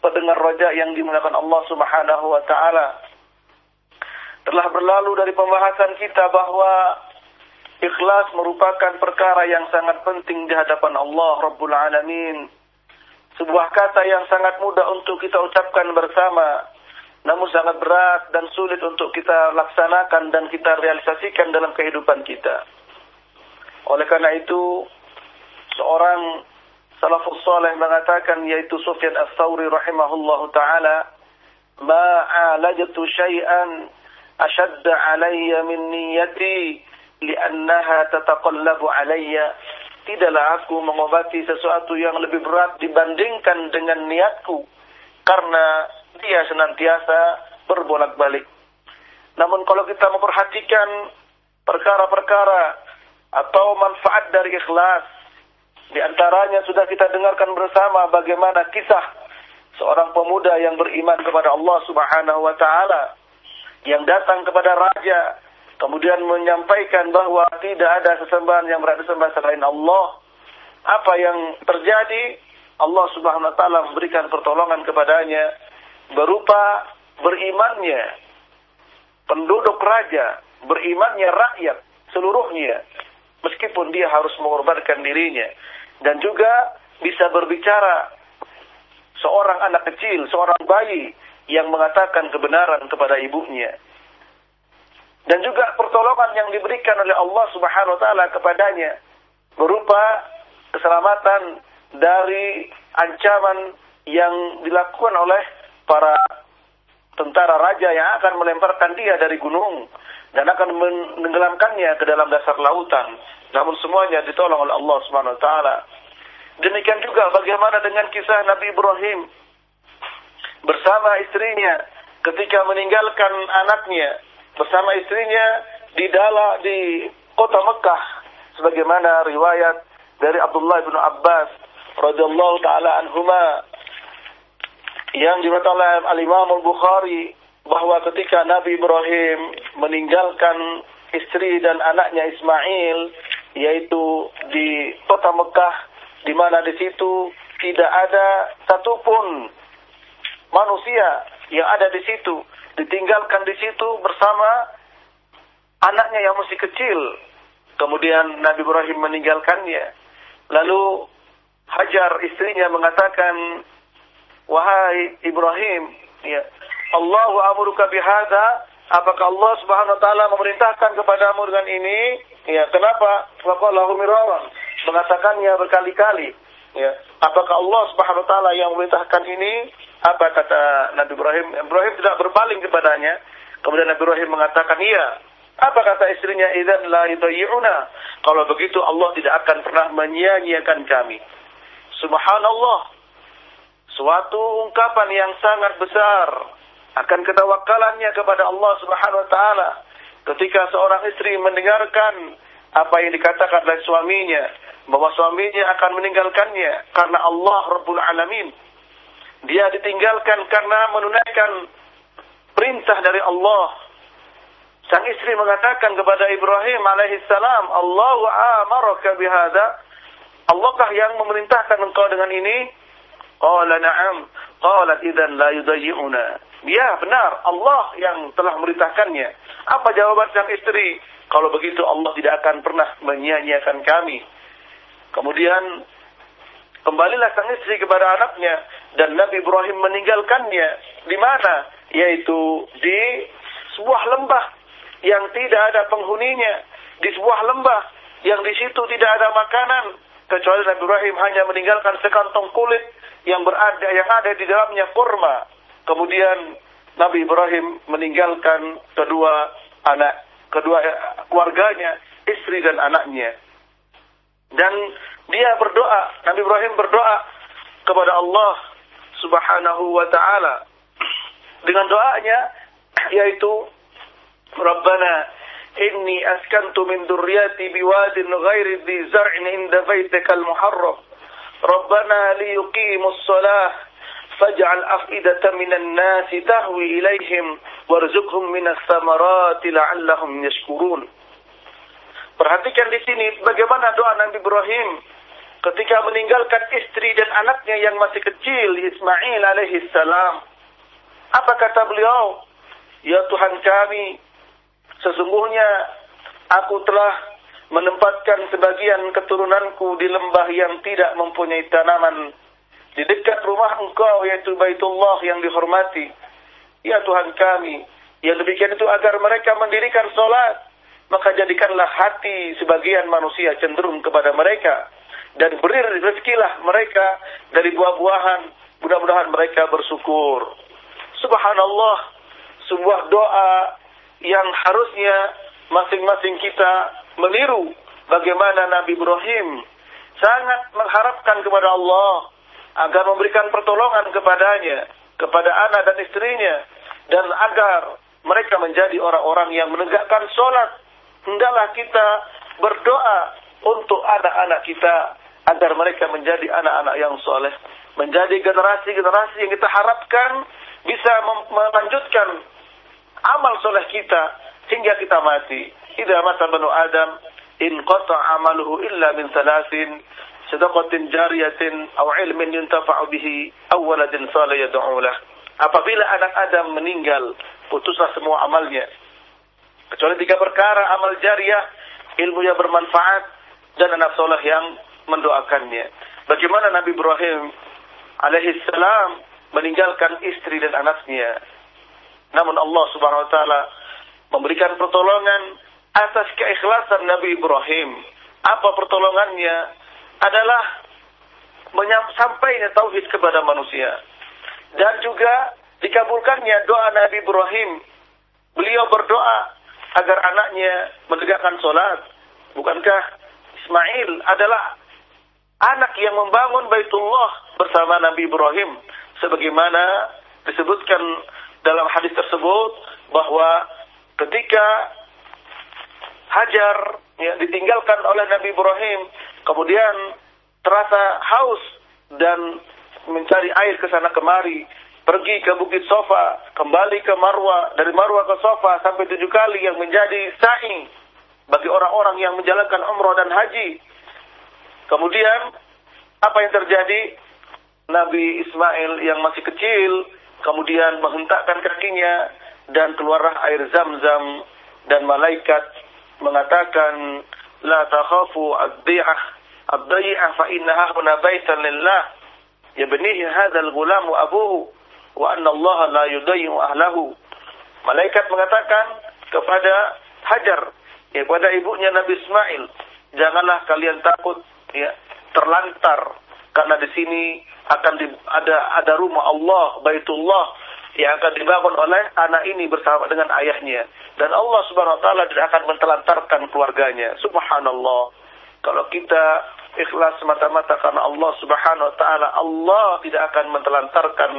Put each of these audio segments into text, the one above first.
pendengar raja yang dimuliakan Allah Subhanahu wa taala. Telah berlalu dari pembahasan kita bahwa ikhlas merupakan perkara yang sangat penting di hadapan Allah Rabbul Alamin. Sebuah kata yang sangat mudah untuk kita ucapkan bersama, namun sangat berat dan sulit untuk kita laksanakan dan kita realisasikan dalam kehidupan kita. Oleh karena itu, seorang salafus salih mengatakan yaitu Sufyan Ats-Tsauri rahimahullahu taala, "Ma 'alajtu syai'an ashadda 'alayya min niyyati li'annaha tataqallabu 'alayya." Tidaklah aku mengobati sesuatu yang lebih berat dibandingkan dengan niatku karena dia senantiasa berbolak-balik. Namun kalau kita memperhatikan perkara-perkara atau manfaat dari ikhlas, di antaranya sudah kita dengarkan bersama bagaimana kisah seorang pemuda yang beriman kepada Allah Subhanahu wa taala yang datang kepada raja kemudian menyampaikan bahwa tidak ada sesembahan yang berada disembah selain Allah. Apa yang terjadi? Allah Subhanahu wa taala memberikan pertolongan kepadanya berupa berimannya penduduk raja, berimannya rakyat seluruhnya meskipun dia harus mengorbankan dirinya dan juga bisa berbicara seorang anak kecil, seorang bayi yang mengatakan kebenaran kepada ibunya. Dan juga pertolongan yang diberikan oleh Allah Subhanahu wa taala kepadanya berupa keselamatan dari ancaman yang dilakukan oleh para tentara raja yang akan melemparkan dia dari gunung dan akan menenggelamkannya ke dalam dasar lautan. Namun semuanya ditolong oleh Allah Subhanahu wa taala. Demikian juga bagaimana dengan kisah Nabi Ibrahim bersama istrinya ketika meninggalkan anaknya bersama istrinya di dalam di kota Mekah sebagaimana riwayat dari Abdullah bin Abbas radhiyallahu taala anhuma yang diriwayatkan oleh Al-Imam Al-Bukhari bahwa ketika Nabi Ibrahim meninggalkan istri dan anaknya Ismail yaitu di kota Mekah di mana di situ tidak ada satupun manusia yang ada di situ. Ditinggalkan di situ bersama anaknya yang masih kecil. Kemudian Nabi Ibrahim meninggalkannya. Lalu Hajar istrinya mengatakan wahai Ibrahim ya Allahu amuruka bihada apakah Allah Subhanahu wa taala memerintahkan kepadamu dengan ini? Ya kenapa? Faqalahu miraran mengatakannya berkali-kali. Ya apakah Allah Subhanahu wa taala yang memerintahkan ini? Apa kata Nabi Ibrahim? Ibrahim tidak berpaling kepadanya. Kemudian Nabi Ibrahim mengatakan iya. Apa kata istrinya? Idzan la yudayyuna kalau begitu Allah tidak akan pernah menyia-nyiakan kami. Subhanallah. Suatu ungkapan yang sangat besar akan ketawakalannya kepada Allah Subhanahu wa taala ketika seorang istri mendengarkan apa yang dikatakan oleh suaminya bahwa suaminya akan meninggalkannya karena Allah Rabbul Alamin dia ditinggalkan karena menunaikan perintah dari Allah Sang istri mengatakan kepada Ibrahim alaihissalam, Allahu amaraka bihada. Allahkah yang memerintahkan engkau dengan ini? Qala na'am. Qalat idzan la yudayyi'una. Ya, benar. Allah yang telah memerintahkannya. Apa jawaban sang istri? Kalau begitu Allah tidak akan pernah menyia-nyiakan kami. Kemudian kembalilah sang istri kepada anaknya dan Nabi Ibrahim meninggalkannya di mana? Yaitu di sebuah lembah yang tidak ada penghuninya di sebuah lembah yang di situ tidak ada makanan kecuali Nabi Ibrahim hanya meninggalkan sekantong kulit yang berada yang ada di dalamnya kurma. Kemudian Nabi Ibrahim meninggalkan kedua anak kedua eh, keluarganya, istri dan anaknya. Dan dia berdoa, Nabi Ibrahim berdoa kepada Allah Subhanahu wa taala dengan doanya yaitu Rabbana إني أسكنت من ذريتي بواد غير ذي زرع عند بيتك المحرم ربنا ليقيموا الصلاة فاجعل أفئدة من الناس تهوي إليهم وارزقهم من الثمرات لعلهم يشكرون Perhatikan di sini bagaimana doa Nabi Ibrahim ketika meninggalkan istri dan anaknya yang masih kecil Ismail alaihi salam. Apa kata beliau? Ya Tuhan kami, Sesungguhnya aku telah menempatkan sebagian keturunanku di lembah yang tidak mempunyai tanaman di dekat rumah engkau yaitu Baitullah yang dihormati. Ya Tuhan kami, yang demikian itu agar mereka mendirikan solat, maka jadikanlah hati sebagian manusia cenderung kepada mereka dan beri rezekilah mereka dari buah-buahan, mudah-mudahan mereka bersyukur. Subhanallah, sebuah doa yang harusnya masing-masing kita meniru bagaimana Nabi Ibrahim sangat mengharapkan kepada Allah agar memberikan pertolongan kepadanya, kepada anak dan istrinya, dan agar mereka menjadi orang-orang yang menegakkan sholat. Hendaklah kita berdoa untuk anak-anak kita agar mereka menjadi anak-anak yang soleh, menjadi generasi-generasi yang kita harapkan bisa melanjutkan amal soleh kita hingga kita mati. Idza mata banu Adam in qata amaluhu illa min salasin sadaqatin jariyatin aw ilmin yuntafa'u bihi aw waladin salih yad'u lah. Apabila anak Adam meninggal, putuslah semua amalnya. Kecuali tiga perkara amal jariah, ilmu yang bermanfaat dan anak soleh yang mendoakannya. Bagaimana Nabi Ibrahim alaihissalam meninggalkan istri dan anaknya namun Allah Subhanahu wa taala memberikan pertolongan atas keikhlasan Nabi Ibrahim. Apa pertolongannya? Adalah sampainya tauhid kepada manusia. Dan juga dikabulkannya doa Nabi Ibrahim. Beliau berdoa agar anaknya menegakkan sholat. Bukankah Ismail adalah anak yang membangun Baitullah bersama Nabi Ibrahim sebagaimana disebutkan dalam hadis tersebut bahwa ketika Hajar ya, ditinggalkan oleh Nabi Ibrahim, kemudian terasa haus dan mencari air ke sana kemari, pergi ke Bukit Sofa, kembali ke Marwa, dari Marwa ke Sofa sampai tujuh kali yang menjadi sa'i bagi orang-orang yang menjalankan umroh dan haji. Kemudian apa yang terjadi? Nabi Ismail yang masih kecil kemudian menghentakkan kakinya dan keluarlah air zam-zam. Dan malaikat mengatakan la takhafu ad-di'ah ad-di'ah fa innaha huna baitan lillah. Yabnihi hadzal ghulam abuhu wa anna Allah la yudayyu ahlahu. Malaikat mengatakan kepada Hajar ya kepada ibunya Nabi Ismail janganlah kalian takut ya terlantar karena di sini akan di, ada ada rumah Allah Baitullah yang akan dibangun oleh anak ini bersama dengan ayahnya. Dan Allah Subhanahu wa taala tidak akan mentelantarkan keluarganya. Subhanallah. Kalau kita ikhlas semata-mata karena Allah Subhanahu wa taala Allah tidak akan mentelantarkan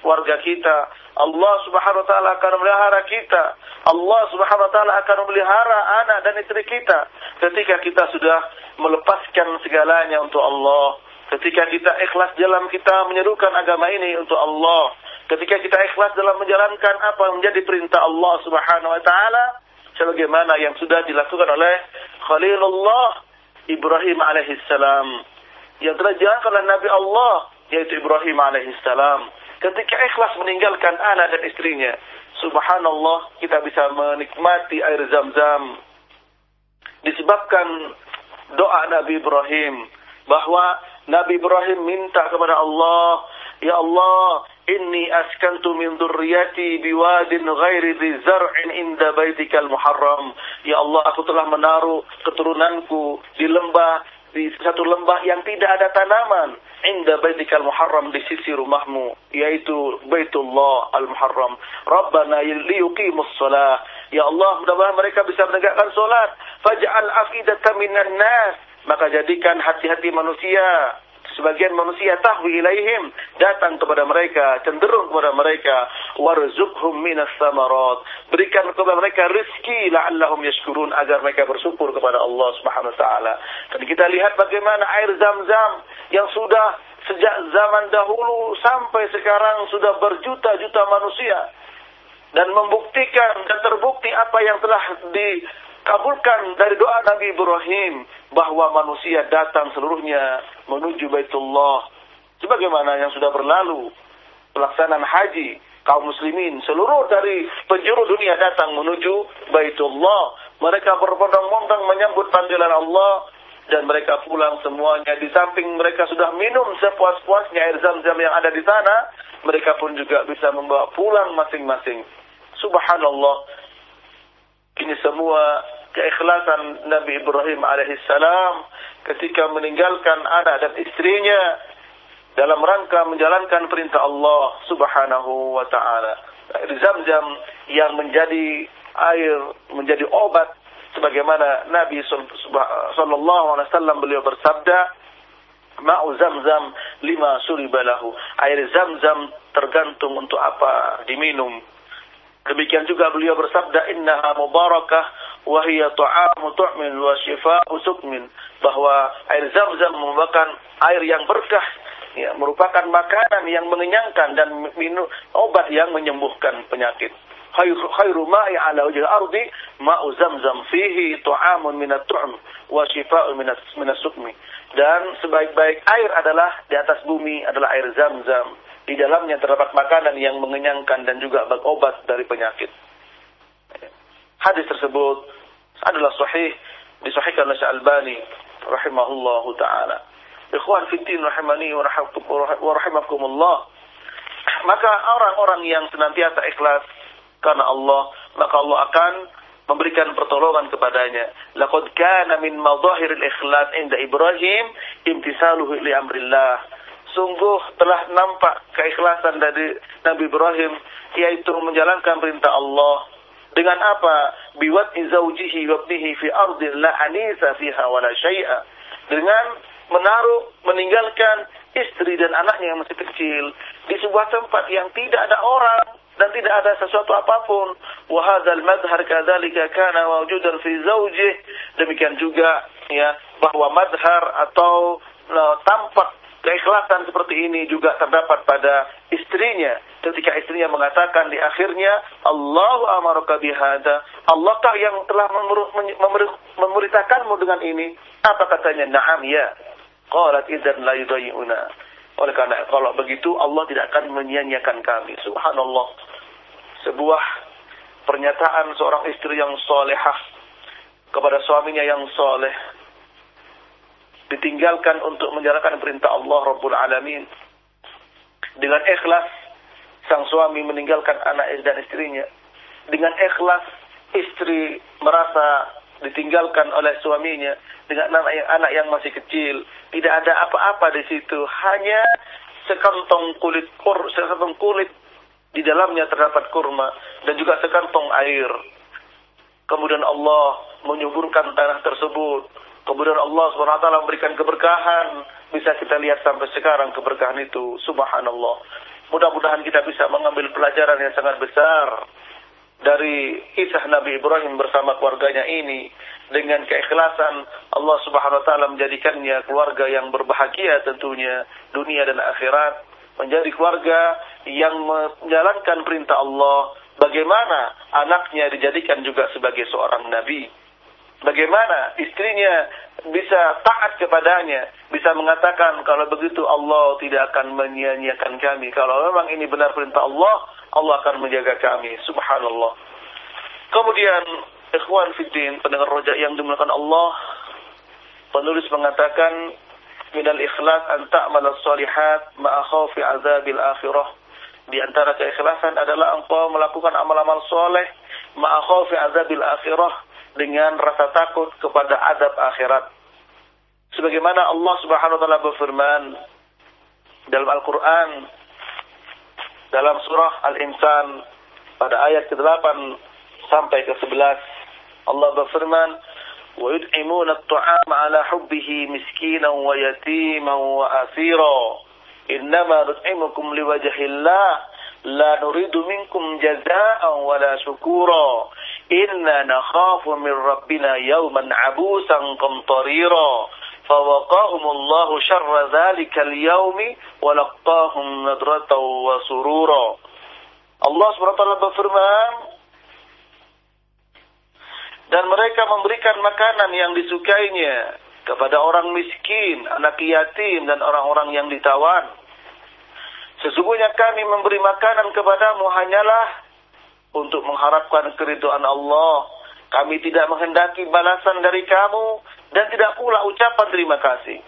warga kita. Allah Subhanahu wa taala akan memelihara kita. Allah Subhanahu wa taala akan memelihara anak dan istri kita. Ketika kita sudah melepaskan segalanya untuk Allah Ketika kita ikhlas dalam kita menyerukan agama ini untuk Allah, ketika kita ikhlas dalam menjalankan apa yang menjadi perintah Allah Subhanahu wa taala, sebagaimana yang sudah dilakukan oleh Khalilullah Ibrahim alaihissalam yang telah dijalankan oleh Nabi Allah yaitu Ibrahim alaihissalam ketika ikhlas meninggalkan anak dan istrinya subhanallah kita bisa menikmati air zam-zam. Disebabkan doa Nabi Ibrahim bahwa Nabi Ibrahim minta kepada Allah ya Allah inni askantu min dzurriyyati biwadin ghairi dzi zar'in inda baitikal muharram. Ya Allah aku telah menaruh keturunanku di lembah di satu lembah yang tidak ada tanaman inda baitikal muharram di sisi rumahmu yaitu Baitullah al-Muharram. Rabbana liyuqimus shalah ya Allah mudah-mudahan mereka bisa menegakkan salat. Faj'al afidatan minan nas maka jadikan hati-hati manusia sebagian manusia tahwi ilaihim datang kepada mereka cenderung kepada mereka. Warzuqhum minas samarat. Berikan kepada mereka rezeki la'allahum yashkurun agar mereka bersyukur kepada Allah Subhanahu wa taala. Dan kita lihat bagaimana air zam-zam yang sudah sejak zaman dahulu sampai sekarang sudah berjuta-juta manusia. Dan membuktikan dan terbukti apa yang telah di kabulkan dari doa Nabi Ibrahim bahwa manusia datang seluruhnya menuju Baitullah. Sebagaimana yang sudah berlalu pelaksanaan haji kaum muslimin seluruh dari penjuru dunia datang menuju Baitullah. Mereka berbondong-bondong menyambut panggilan Allah dan mereka pulang semuanya. Di samping mereka sudah minum sepuas-puasnya air zam-zam yang ada di sana mereka pun juga bisa membawa pulang masing-masing. Subhanallah. Ini semua keikhlasan Nabi Ibrahim alaihissalam ketika meninggalkan anak dan istrinya dalam rangka menjalankan perintah Allah Subhanahu wa taala. Air Zam-Zam yang menjadi air, menjadi obat sebagaimana Nabi sallallahu alaihi wasallam beliau bersabda, "Ma'u Zam-Zam lima suribalahu." Air Zam-Zam tergantung untuk apa diminum. Demikian juga beliau bersabda, "Innaha mubarakah wahia ta'amu tu'min wa shifa'u sukmin bahwa air zam-zam merupakan air yang berkah ya, merupakan makanan yang mengenyangkan dan minum obat yang menyembuhkan penyakit. Khairu ma'i ala wajhil ardi ma'u zamzam fihi tu'amun minat tu'm wa shifa'un minas sukmi. Dan sebaik-baik air adalah di atas bumi adalah air zam-zam di dalamnya terdapat makanan yang mengenyangkan dan juga obat dari penyakit hadis tersebut adalah sahih disahihkan oleh Al-Albani rahimahullahu taala. Ikhwan fiddin rahimani wa rahimakumullah. Maka orang-orang yang senantiasa ikhlas karena Allah, maka Allah akan memberikan pertolongan kepadanya. Laqad kana min madahiril ikhlas inda Ibrahim imtisaluhu li amrillah. Sungguh telah nampak keikhlasan dari Nabi Ibrahim yaitu menjalankan perintah Allah dengan apa? Biwat zaujihi wa ibnihi fi ardin la anisa fiha wa la syai'a. Dengan menaruh, meninggalkan istri dan anaknya yang masih kecil di sebuah tempat yang tidak ada orang dan tidak ada sesuatu apa pun. Wa hadzal madhar kadzalika kana mawjudan fi zaujih. Demikian juga ya bahwa madhar atau uh, tampak keikhlasan seperti ini juga terdapat pada istrinya. Ketika istrinya mengatakan di akhirnya Allahu amaraka bihada. Allahkah yang telah memerintahkanmu dengan ini? Apa katanya? Na'am ya. Qalat idzan la yudayyuna oleh karena kalau begitu Allah tidak akan menyia-nyiakan kami. Subhanallah. Sebuah pernyataan seorang istri yang solehah kepada suaminya yang soleh ditinggalkan untuk menjalankan perintah Allah Rabbul Alamin. Dengan ikhlas, sang suami meninggalkan anak dan istrinya. Dengan ikhlas, istri merasa ditinggalkan oleh suaminya dengan anak yang anak yang masih kecil. Tidak ada apa-apa di situ, hanya sekantong kulit kur, sekantong kulit di dalamnya terdapat kurma dan juga sekantong air. Kemudian Allah menyuburkan tanah tersebut Kemudian Allah SWT memberikan keberkahan. Bisa kita lihat sampai sekarang keberkahan itu. Subhanallah. Mudah-mudahan kita bisa mengambil pelajaran yang sangat besar. Dari kisah Nabi Ibrahim bersama keluarganya ini. Dengan keikhlasan Allah Subhanahu Taala menjadikannya keluarga yang berbahagia tentunya. Dunia dan akhirat. Menjadi keluarga yang menjalankan perintah Allah Bagaimana anaknya dijadikan juga sebagai seorang nabi. Bagaimana istrinya bisa taat kepadanya, bisa mengatakan kalau begitu Allah tidak akan menyia-nyiakan kami. Kalau memang ini benar perintah Allah, Allah akan menjaga kami. Subhanallah. Kemudian ikhwan fiddin, pendengar rojak yang dimuliakan Allah, penulis mengatakan minal ikhlas an ta'mal as-salihat ma'a azabil akhirah. Di antara keikhlasan adalah engkau melakukan amal-amal soleh ma'a khawfi azabil akhirah dengan rasa takut kepada adab akhirat. Sebagaimana Allah Subhanahu wa taala berfirman dalam Al-Qur'an dalam surah Al-Insan pada ayat ke-8 sampai ke-11 Allah berfirman wa yud'imuna at-ta'ama ala hubbihi miskinan wa yatiman wa asira innama nut'imukum liwajhillah la nuridu minkum إنا نخاف من ربنا يوما عبوسا قمطريرا فوقاهم الله شر ذلك اليوم ولقاهم نضرة وسرورا Allah SWT berfirman dan mereka memberikan makanan yang disukainya kepada orang miskin, anak yatim dan orang-orang yang ditawan. Sesungguhnya kami memberi makanan kepadamu hanyalah untuk mengharapkan keridhaan Allah. Kami tidak menghendaki balasan dari kamu dan tidak pula ucapan terima kasih.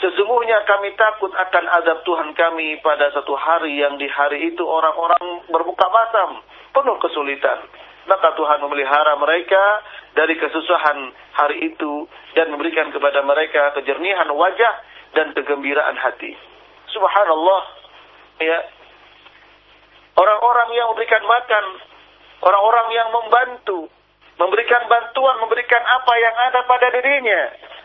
Sesungguhnya kami takut akan azab Tuhan kami pada satu hari yang di hari itu orang-orang berbuka masam, penuh kesulitan. Maka Tuhan memelihara mereka dari kesusahan hari itu dan memberikan kepada mereka kejernihan wajah dan kegembiraan hati. Subhanallah. Ya. Orang-orang yang memberikan makan, orang-orang yang membantu, memberikan bantuan, memberikan apa yang ada pada dirinya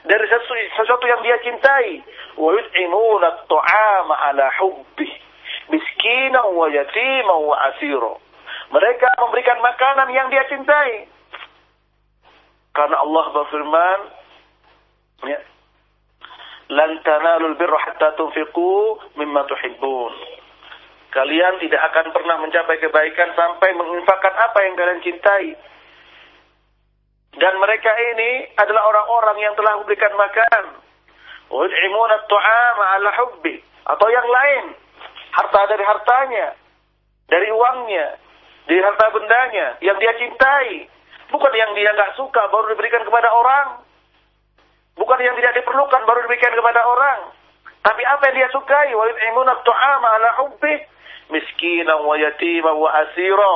dari sesuatu, sesuatu yang dia cintai. Wa yut'imuna at-ta'ama 'ala hubbi miskinan wa yatiman wa asira. Mereka memberikan makanan yang dia cintai karena Allah berfirman, ya, "Lan tanalul birra hatta tunfiqu mimma tuhibbun." Kalian tidak akan pernah mencapai kebaikan sampai menginfakkan apa yang kalian cintai. Dan mereka ini adalah orang-orang yang telah memberikan makan. Wa'id'imuna tu'ama ala hubbi. Atau yang lain. Harta dari hartanya. Dari uangnya. Dari harta bendanya. Yang dia cintai. Bukan yang dia nggak suka baru diberikan kepada orang. Bukan yang tidak diperlukan baru diberikan kepada orang. Tapi apa yang dia sukai? Wa yut'imuna tu'ama ala hubbi miskinan wa yatima wa asira.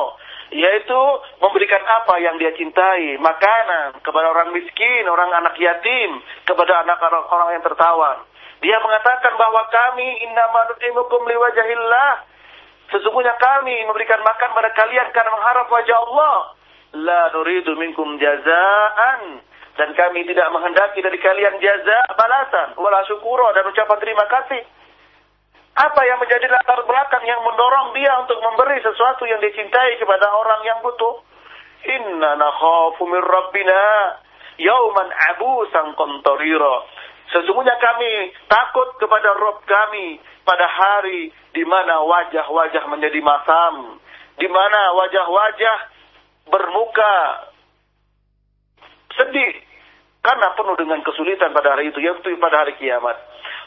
Yaitu memberikan apa yang dia cintai, makanan kepada orang miskin, orang anak yatim, kepada anak orang yang tertawan. Dia mengatakan bahwa kami innama nut'imukum liwajahillah. Sesungguhnya kami memberikan makan pada kalian karena mengharap wajah Allah la nuridu minkum jazaan dan kami tidak menghendaki dari kalian jaza balasan wala syukuro dan ucapan terima kasih apa yang menjadi latar belakang yang mendorong dia untuk memberi sesuatu yang dicintai kepada orang yang butuh inna nakhafu min rabbina yauman abusan qamtarira sesungguhnya kami takut kepada Rob kami pada hari di mana wajah-wajah menjadi masam di mana wajah-wajah bermuka sedih karena penuh dengan kesulitan pada hari itu yaitu pada hari kiamat.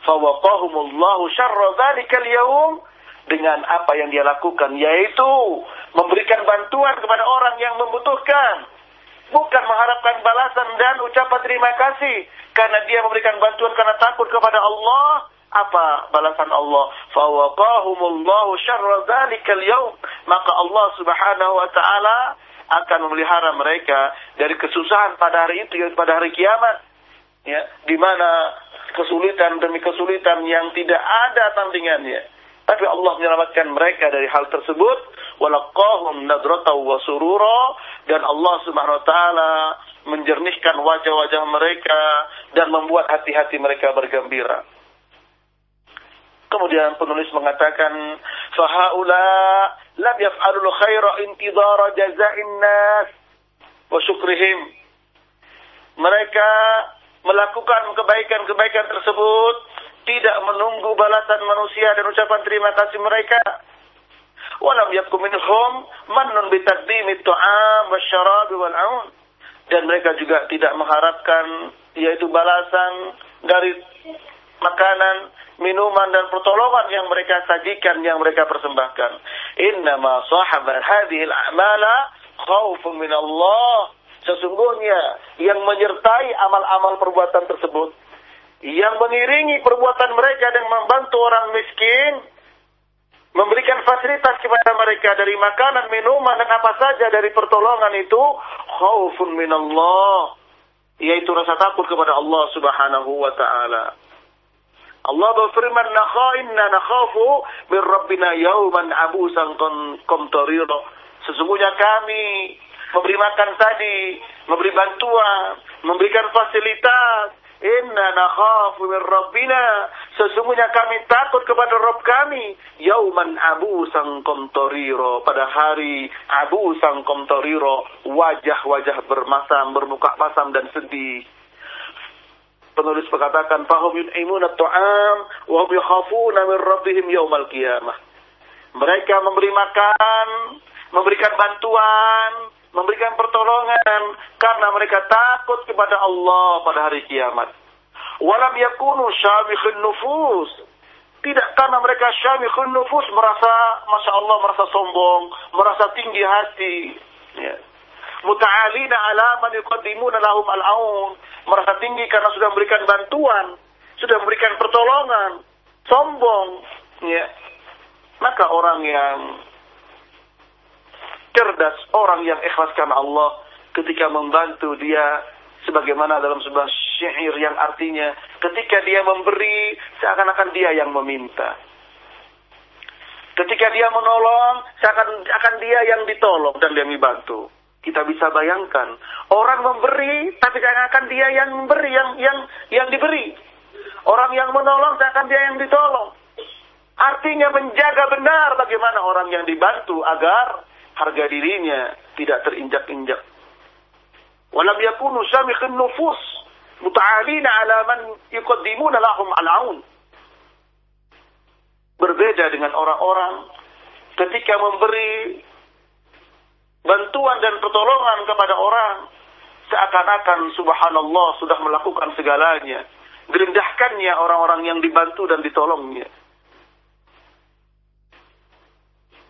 Fawaqahumullahu syarra dzalikal yaum dengan apa yang dia lakukan yaitu memberikan bantuan kepada orang yang membutuhkan. Bukan mengharapkan balasan dan ucapan terima kasih. Karena dia memberikan bantuan karena takut kepada Allah. Apa balasan Allah? Fawaqahumullahu syarra dzalikal yaum maka Allah Subhanahu wa taala akan memelihara mereka dari kesusahan pada hari itu pada hari kiamat ya di mana kesulitan demi kesulitan yang tidak ada tandingannya tapi Allah menyelamatkan mereka dari hal tersebut. Walaqahum nadrataw wa surura. Dan Allah Subhanahu wa taala menjernihkan wajah-wajah mereka dan membuat hati-hati mereka bergembira. Kemudian penulis mengatakan fahaula lam yaf'alul khaira intidara jaza'in nas wa syukrihim. Mereka melakukan kebaikan-kebaikan tersebut tidak menunggu balasan manusia dan ucapan terima kasih mereka. Walam yakun minhum mannun bitaqdimi tu'am wasyarab wal aun. Dan mereka juga tidak mengharapkan yaitu balasan dari makanan, minuman dan pertolongan yang mereka sajikan, yang mereka persembahkan. Innama sahaba hadhil a'mala khaufun min Allah. Sesungguhnya yang menyertai amal-amal perbuatan tersebut, yang mengiringi perbuatan mereka dan membantu orang miskin, memberikan fasilitas kepada mereka dari makanan, minuman dan apa saja dari pertolongan itu, khaufun min Allah. Yaitu rasa takut kepada Allah subhanahu wa ta'ala. Allah berfirman, Nakha inna nakhafu min rabbina yawman abusan komtoriro. Sesungguhnya kami memberi makan tadi, memberi bantuan, memberikan fasilitas. Inna nakhafu min rabbina. Sesungguhnya kami takut kepada Rabb kami. Yauman abu sang komtoriro. Pada hari abu sang komtoriro. Wajah-wajah bermasam, bermuka masam dan sedih. Penulis berkatakan, Fahum yun'imuna tu'am, wa hum yakhafuna min rabbihim yaumal qiyamah. Mereka memberi makan, memberikan bantuan, memberikan pertolongan karena mereka takut kepada Allah pada hari kiamat. Walam yakunu syamikhun nufus. Tidak karena mereka syamikhun nufus merasa, Masya Allah, merasa sombong, merasa tinggi hati. Ya. Muta'alina ala man yuqaddimuna lahum al-aun. Merasa tinggi karena sudah memberikan bantuan, sudah memberikan pertolongan. Sombong. Ya. Maka orang yang cerdas, orang yang ikhlas karena Allah ketika membantu dia sebagaimana dalam sebuah syair yang artinya ketika dia memberi seakan-akan dia yang meminta. Ketika dia menolong seakan akan dia yang ditolong dan dia dibantu. Kita bisa bayangkan orang memberi tapi seakan-akan dia yang memberi yang yang yang diberi. Orang yang menolong seakan dia yang ditolong. Artinya menjaga benar bagaimana orang yang dibantu agar harga dirinya tidak terinjak-injak. Walam yakunu syamikhin nufus muta'alina ala man yuqaddimuna lahum al'aun. Berbeda dengan orang-orang ketika memberi bantuan dan pertolongan kepada orang seakan-akan subhanallah sudah melakukan segalanya. Direndahkannya orang-orang yang dibantu dan ditolongnya.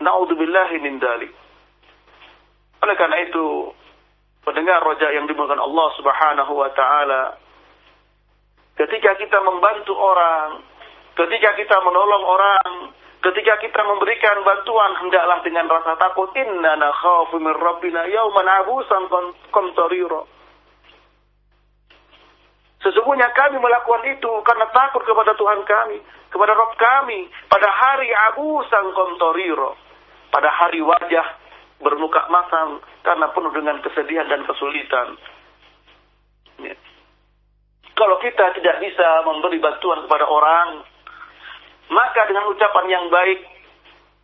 Na'udzubillahi min dalik. Oleh karena itu, pendengar roja yang dimuliakan Allah Subhanahu wa taala, ketika kita membantu orang, ketika kita menolong orang, ketika kita memberikan bantuan hendaklah dengan rasa takut min rabbina yauman abusan. Sesungguhnya kami melakukan itu karena takut kepada Tuhan kami, kepada Rabb kami pada hari abusan qamtarira, pada hari wajah bermuka masam karena penuh dengan kesedihan dan kesulitan. Ya. Kalau kita tidak bisa memberi bantuan kepada orang, maka dengan ucapan yang baik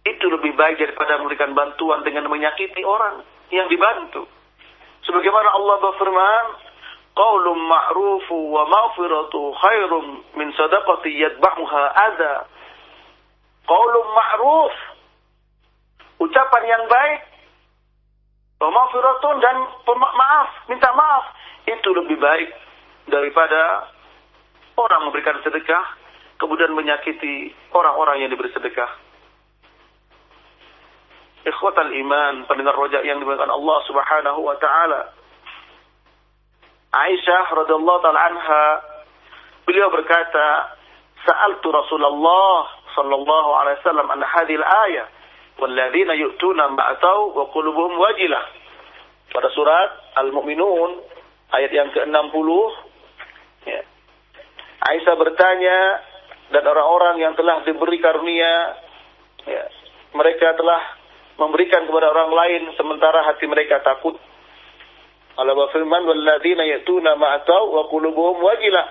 itu lebih baik daripada memberikan bantuan dengan menyakiti orang yang dibantu. Sebagaimana Allah berfirman, "Qaulun ma'rufu wa maghfiratu khairum min sadaqati yatba'uha adza." Qaulun ma'ruf ucapan yang baik Maghfiratun dan maaf, minta maaf. Itu lebih baik daripada orang memberikan sedekah, kemudian menyakiti orang-orang yang diberi sedekah. Ikhwatal iman, pendengar rojak yang dimuliakan Allah subhanahu wa ta'ala. Aisyah radhiyallahu taala anha beliau berkata, "Sa'altu Rasulullah sallallahu alaihi wasallam an hadhil ayah." Walladzina yu'tuna ma'tau wa qulubuhum wajilah. Pada surat Al-Mu'minun ayat yang ke-60 ya. Aisyah bertanya dan orang-orang yang telah diberi karunia ya, mereka telah memberikan kepada orang lain sementara hati mereka takut. Allah berfirman walladzina ya'tuna ma'tau wa qulubuhum wajilah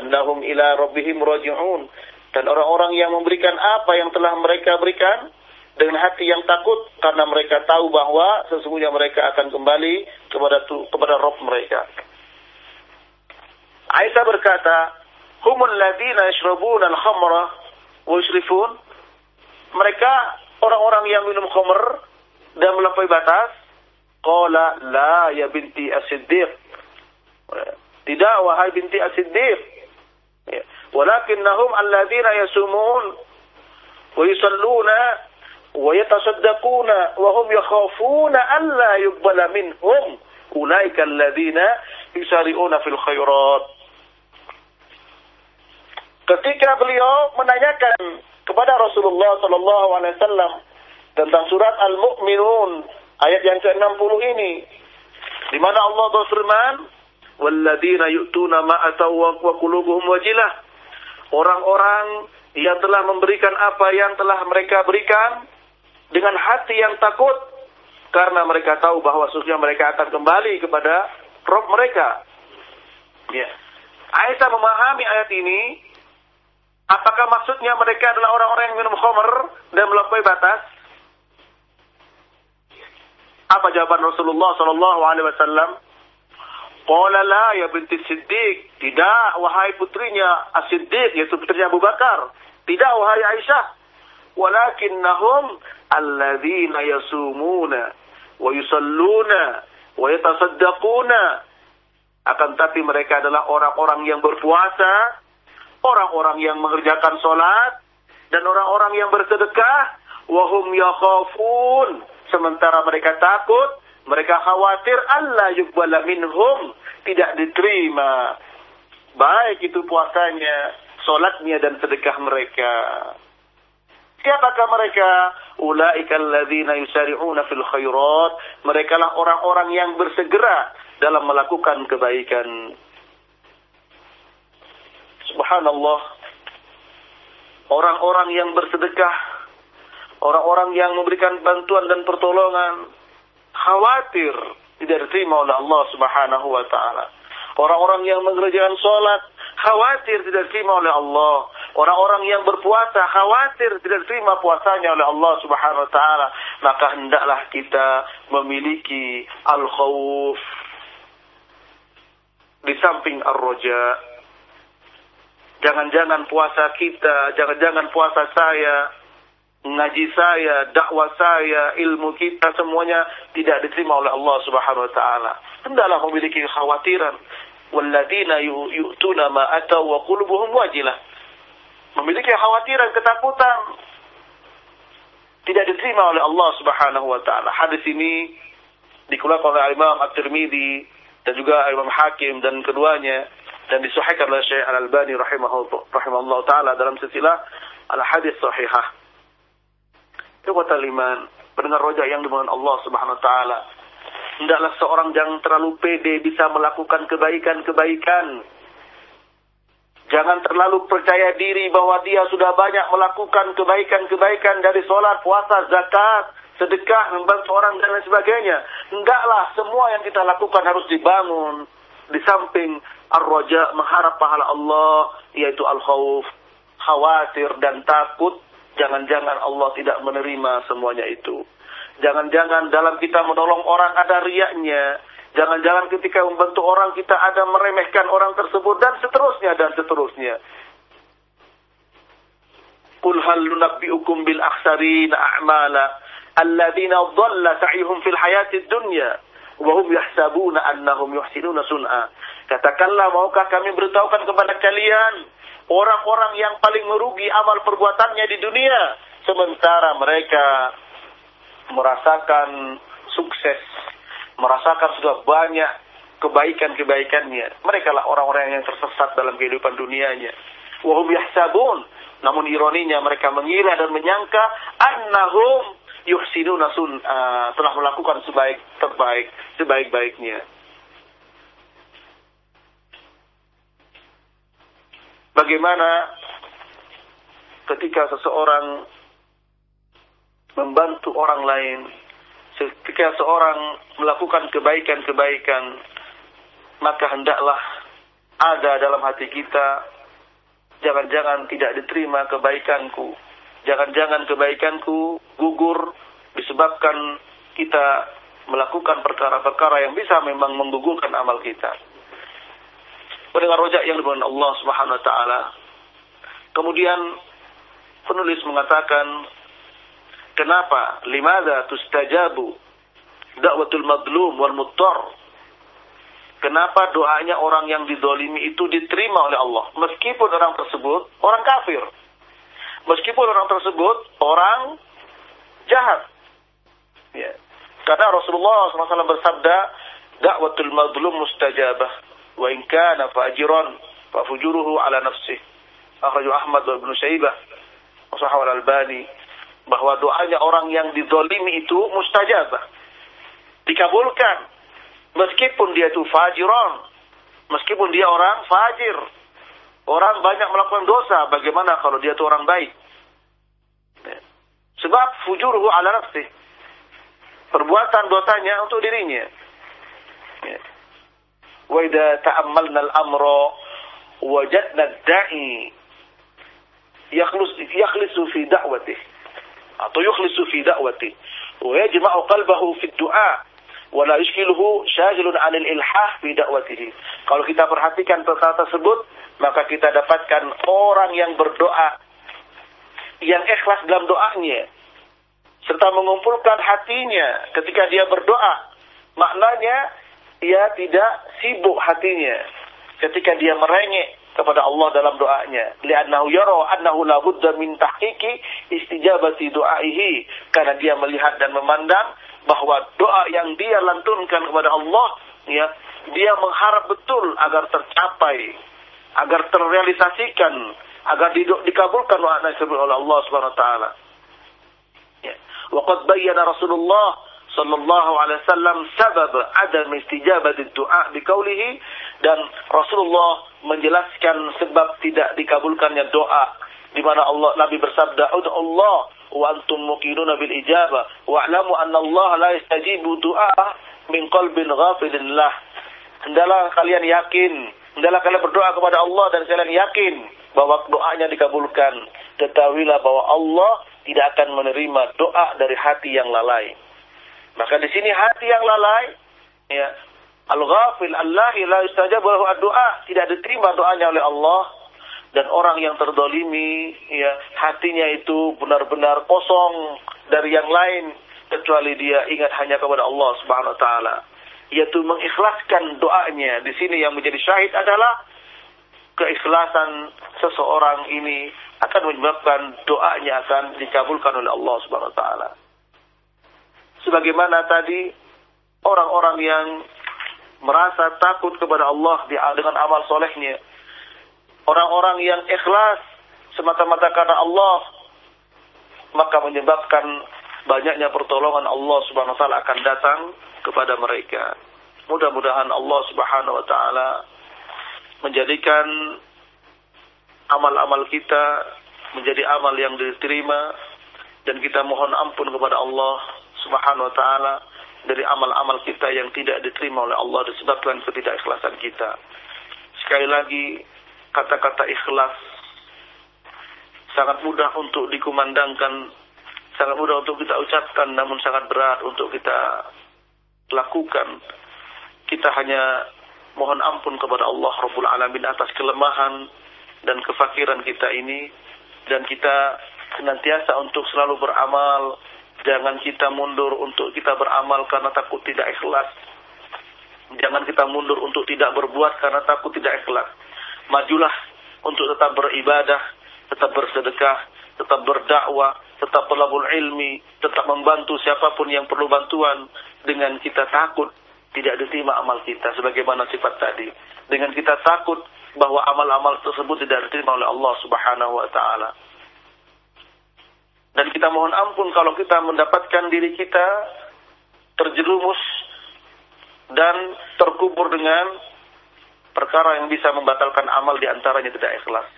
annahum ila rabbihim raji'un. Dan orang-orang yang memberikan apa yang telah mereka berikan dengan hati yang takut karena mereka tahu bahwa sesungguhnya mereka akan kembali kepada kepada Rob mereka. Aisyah berkata, "Humul ladina yashrabuna al-khamra wa yusrifun." Mereka orang-orang yang minum khamr dan melampaui batas? Qala la ya binti As-Siddiq. Tidak wahai binti As-Siddiq. Ya. Walakinnahum alladzina yasumun wa yusalluna wa yatasaddaquna wa hum yakhafuna an la yuqbala minhum ulaika alladzina yusari'una. Ketika beliau menanyakan kepada Rasulullah sallallahu alaihi wasallam tentang surat Al-Mu'minun ayat yang ke-60 ini di mana Allah berfirman walladzina yu'tuna ma ataw wa qulubuhum wajilah orang-orang yang telah memberikan apa yang telah mereka berikan dengan hati yang takut karena mereka tahu bahwa sesungguhnya mereka akan kembali kepada Rob mereka. Ya. Aisyah memahami ayat ini. Apakah maksudnya mereka adalah orang-orang yang minum khamr dan melampaui batas? Apa jawaban Rasulullah sallallahu alaihi wasallam? Qala la ya binti Siddiq. Tidak wahai putrinya As-Siddiq yaitu putrinya Abu Bakar. Tidak wahai Aisyah. Walakinnahum alladzina yasumuna wa yusalluna wa yatasaddaquna. Akan tapi mereka adalah orang-orang yang berpuasa, orang-orang yang mengerjakan sholat, dan orang-orang yang bersedekah, wahum yakhafun Sementara mereka takut, mereka khawatir Allah yubbala minhum. Tidak diterima. Baik itu puasanya, solatnya dan sedekah mereka. Siapakah mereka? Ulaika alladzina yusari'una fil khairat. Mereka lah orang-orang yang bersegera dalam melakukan kebaikan. Subhanallah. Orang-orang yang bersedekah orang-orang yang memberikan bantuan dan pertolongan khawatir tidak diterima oleh Allah Subhanahu wa taala. Orang-orang yang mengerjakan salat khawatir tidak diterima oleh Allah. Orang-orang yang berpuasa khawatir tidak diterima puasanya oleh Allah Subhanahu wa taala. Maka hendaklah kita memiliki al-khauf di samping ar-raja. Jangan-jangan puasa kita, jangan-jangan puasa saya ngaji saya, dakwah saya, ilmu kita semuanya tidak diterima oleh Allah Subhanahu wa taala. Hendaklah memiliki kekhawatiran. Walladzina yu'tuna ma ataw wa qulubuhum wajilah. Memiliki kekhawatiran, ketakutan tidak diterima oleh Allah Subhanahu wa taala. Hadis ini dikeluarkan oleh Imam At-Tirmidzi dan juga Imam Hakim dan keduanya dan disahihkan oleh Syekh Al-Albani rahimahullah taala dalam silsilah al-hadis sahihah. Ikhwatal iman, pendengar rojak yang dimulakan Allah Subhanahu wa taala. Hendaklah seorang jangan terlalu pede bisa melakukan kebaikan-kebaikan. Jangan terlalu percaya diri bahwa dia sudah banyak melakukan kebaikan-kebaikan dari sholat, puasa, zakat, sedekah, membantu orang dan lain sebagainya. Hendaklah semua yang kita lakukan harus dibangun di samping ar-raja mengharap pahala Allah yaitu al-khauf, khawatir dan takut Jangan-jangan Allah tidak menerima semuanya itu. Jangan-jangan dalam kita menolong orang ada riaknya. Jangan-jangan ketika membantu orang kita ada meremehkan orang tersebut dan seterusnya dan seterusnya. Qul hal nunabbi'ukum bil akhsarina a'mala alladzina dhalla sa'yuhum fil hayatid dunya wa hum yahsabuna annahum yuhsinuna sun'a. Katakanlah maukah kami beritahukan kepada kalian orang-orang yang paling merugi amal perbuatannya di dunia sementara mereka merasakan sukses merasakan sudah banyak kebaikan-kebaikannya. Mereka lah orang-orang yang tersesat dalam kehidupan dunianya. Wahum yahsabun. Namun ironinya mereka mengira dan menyangka annahum yuhsinuna sun'a telah melakukan sebaik terbaik sebaik-baiknya. Bagaimana ketika seseorang membantu orang lain, ketika seorang melakukan kebaikan-kebaikan, maka hendaklah ada dalam hati kita, jangan-jangan tidak diterima kebaikanku, jangan-jangan kebaikanku gugur disebabkan kita melakukan perkara-perkara yang bisa memang menggugurkan amal kita pendengar rojak yang dibangun Allah Subhanahu wa taala. Kemudian penulis mengatakan Kenapa? Limada tustajabu da'watul madlum wal muttar. Kenapa doanya orang yang didolimi itu diterima oleh Allah? Meskipun orang tersebut orang kafir. Meskipun orang tersebut orang jahat. Ya. Karena Rasulullah SAW bersabda, Da'watul madlum mustajabah. Wa in kana fajiran, fafujuruhu ala nafsih. Akhraju Ahmad wa Ibn Syaibah. Wasahawal Albani. Bahwa doanya orang yang didolimi itu mustajabah. Dikabulkan Meskipun dia itu fajiron, meskipun dia orang fajir, orang banyak melakukan dosa, bagaimana kalau dia itu orang baik? Ya. Sebab fujuruhu ala nafsih. Perbuatan dosanya untuk dirinya. Ya. Wa idza ta'ammalna al-amra wajadna yakhlus yakhlisu fi da'watih atau yukhlisu fi da'watih wa yajma'u qalbahu fi ad-du'a wala yushkiluhu syagilun 'anil ilhah fi da'watihi. Kalau kita perhatikan perkara tersebut, maka kita dapatkan orang yang berdoa yang ikhlas dalam doanya serta mengumpulkan hatinya ketika dia berdoa. Maknanya ia tidak sibuk hatinya ketika dia merengek kepada Allah dalam doanya. Li'annahu yara annahu la budda min tahqiqi istijabati du'aihi. Karena dia melihat dan memandang bahwa doa yang dia lantunkan kepada Allah ya dia mengharap betul agar tercapai agar terrealisasikan agar dikabulkan doa tersebut oleh Allah Subhanahu wa taala. Ya. Wa qad bayyana Rasulullah sallallahu alaihi wasallam sabab adam istijabah doa biqaulihi dan Rasulullah menjelaskan sebab tidak dikabulkannya doa di mana Allah Nabi bersabda Allah wa antum muqinuna bil ijabah wa'lamu anna Allah la yastajibu du'a min qalbin ghafilin lah. Hendaklah kalian yakin, hendaklah kalian berdoa kepada Allah dan kalian yakin bahwa doanya dikabulkan. Ketahuilah bahwa Allah tidak akan menerima doa dari hati yang lalai. Maka di sini hati yang lalai, ya, al-ghafil Allah la yustajabu lahu doa tidak diterima doanya oleh Allah. Dan orang yang terdolimi ya hatinya itu benar-benar kosong dari yang lain. Kecuali dia ingat hanya kepada Allah Subhanahu wa taala. Yaitu mengikhlaskan doanya. Di sini yang menjadi syahid adalah keikhlasan seseorang ini akan menyebabkan doanya akan dikabulkan oleh Allah Subhanahu wa taala sebagaimana tadi orang-orang yang merasa takut kepada Allah dengan amal solehnya orang-orang yang ikhlas semata-mata karena Allah maka menyebabkan banyaknya pertolongan Allah Subhanahu wa taala akan datang kepada mereka. Mudah-mudahan Allah Subhanahu wa taala menjadikan amal-amal kita menjadi amal yang diterima dan kita mohon ampun kepada Allah Subhanahu wa taala dari amal-amal kita yang tidak diterima oleh Allah disebabkan ketidakikhlasan kita. Sekali lagi kata-kata ikhlas sangat mudah untuk dikumandangkan, sangat mudah untuk kita ucapkan, namun sangat berat untuk kita lakukan. Kita hanya mohon ampun kepada Allah Rabbul Alamin atas kelemahan dan kefakiran kita ini, dan kita senantiasa untuk selalu beramal. Jangan kita mundur untuk kita beramal karena takut tidak ikhlas. Jangan kita mundur untuk tidak berbuat karena takut tidak ikhlas majulah untuk tetap beribadah, tetap bersedekah, tetap berdakwah, tetap pelabur ilmi, tetap membantu siapa pun yang perlu bantuan dengan kita takut tidak diterima amal kita sebagaimana sifat tadi. Dengan kita takut bahwa amal-amal tersebut tidak diterima oleh Allah Subhanahu wa taala. Dan kita mohon ampun kalau kita mendapatkan diri kita terjerumus dan terkubur dengan perkara yang bisa membatalkan amal di antaranya tidak ikhlas.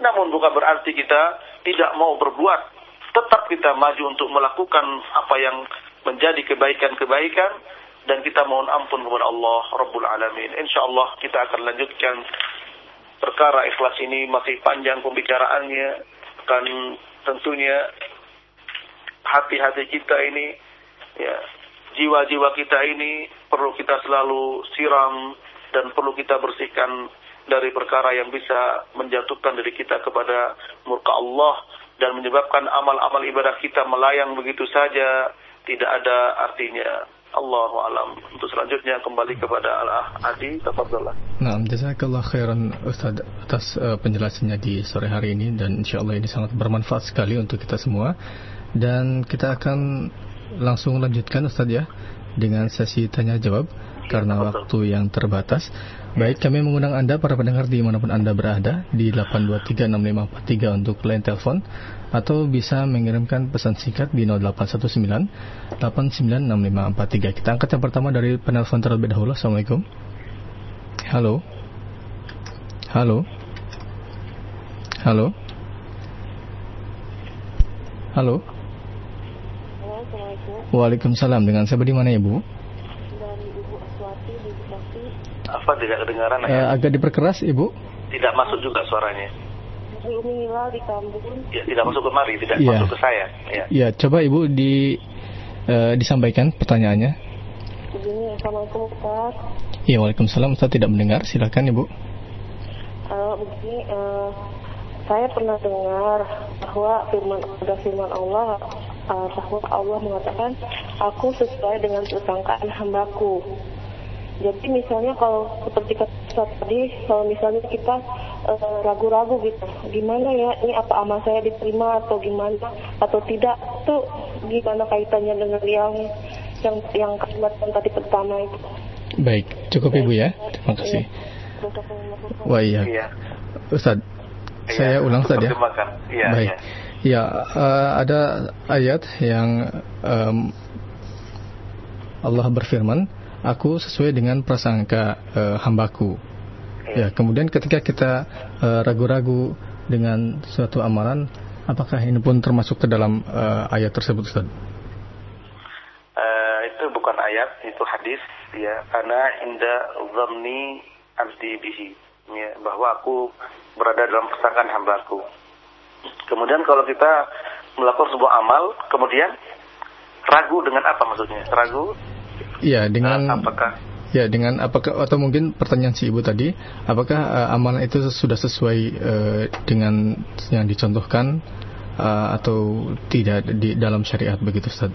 Namun bukan berarti kita tidak mau berbuat. Tetap kita maju untuk melakukan apa yang menjadi kebaikan-kebaikan dan kita mohon ampun kepada Allah Rabbul Alamin. Insya Allah kita akan lanjutkan perkara ikhlas ini masih panjang pembicaraannya dan tentunya hati-hati kita ini ya jiwa-jiwa kita ini perlu kita selalu siram dan perlu kita bersihkan dari perkara yang bisa menjatuhkan diri kita kepada murka Allah dan menyebabkan amal-amal ibadah kita melayang begitu saja tidak ada artinya. Allahu alam. Untuk selanjutnya kembali kepada Allah Adi, tafadhalah. Nah, jazakallah khairan Ustaz atas uh, penjelasannya di sore hari ini dan insyaallah ini sangat bermanfaat sekali untuk kita semua. Dan kita akan langsung lanjutkan Ustaz ya dengan sesi tanya jawab karena waktu yang terbatas. Baik, kami mengundang Anda para pendengar di mana pun Anda berada di 8236543 untuk line telepon atau bisa mengirimkan pesan singkat di 0819 896543. Kita angkat yang pertama dari penelpon terlebih dahulu. Assalamualaikum. Halo. Halo. Halo. Halo. Waalaikumsalam. Dengan siapa di mana ya, Bu? Apa tidak kedengaran? Uh, agak diperkeras, Ibu. Tidak masuk juga suaranya. Umi Hilal di kampung. Ya, tidak masuk kemari, tidak Ya. masuk ke saya. Ya. Ya, coba Ibu di eh, disampaikan pertanyaannya. Begini, Assalamualaikum Ustaz. Ya, Waalaikumsalam. Ustaz tidak mendengar. Silakan Ibu. Eh, begini, eh, saya pernah dengar bahwa firman ada firman Allah eh, bahwa Allah mengatakan aku sesuai dengan persangkaan hambaku. Jadi misalnya kalau seperti kata tadi, kalau misalnya kita eh, ragu-ragu gitu, gimana ya ini apa amal saya diterima atau gimana atau tidak, itu gimana kaitannya dengan yang yang yang kalimat yang tadi pertama itu. Baik, cukup Ibu ya. Terima kasih. Wah, iya. Iya. Ustaz, Iya, saya ulang Ustaz ya. Iya, Baik. iya. Ya, eh, ada ayat yang em, Allah berfirman, "Aku sesuai dengan prasangka eh, hambaku." Ya, kemudian ketika kita eh, ragu-ragu dengan suatu amalan, apakah ini pun termasuk ke dalam eh, ayat tersebut, Ustaz? Itu bukan ayat, itu hadis ya. Karena inda zamni abdi bihi. Ya, bahwa aku berada dalam persangkaan hambaku. Kemudian kalau kita melakukan sebuah amal, kemudian ragu dengan apa maksudnya? Ragu Iya, dengan eh, apakah Ya, dengan apakah atau mungkin pertanyaan si ibu tadi, apakah eh, amalan itu sudah sesuai eh, dengan yang dicontohkan eh, atau tidak di dalam syariat begitu, Ustaz?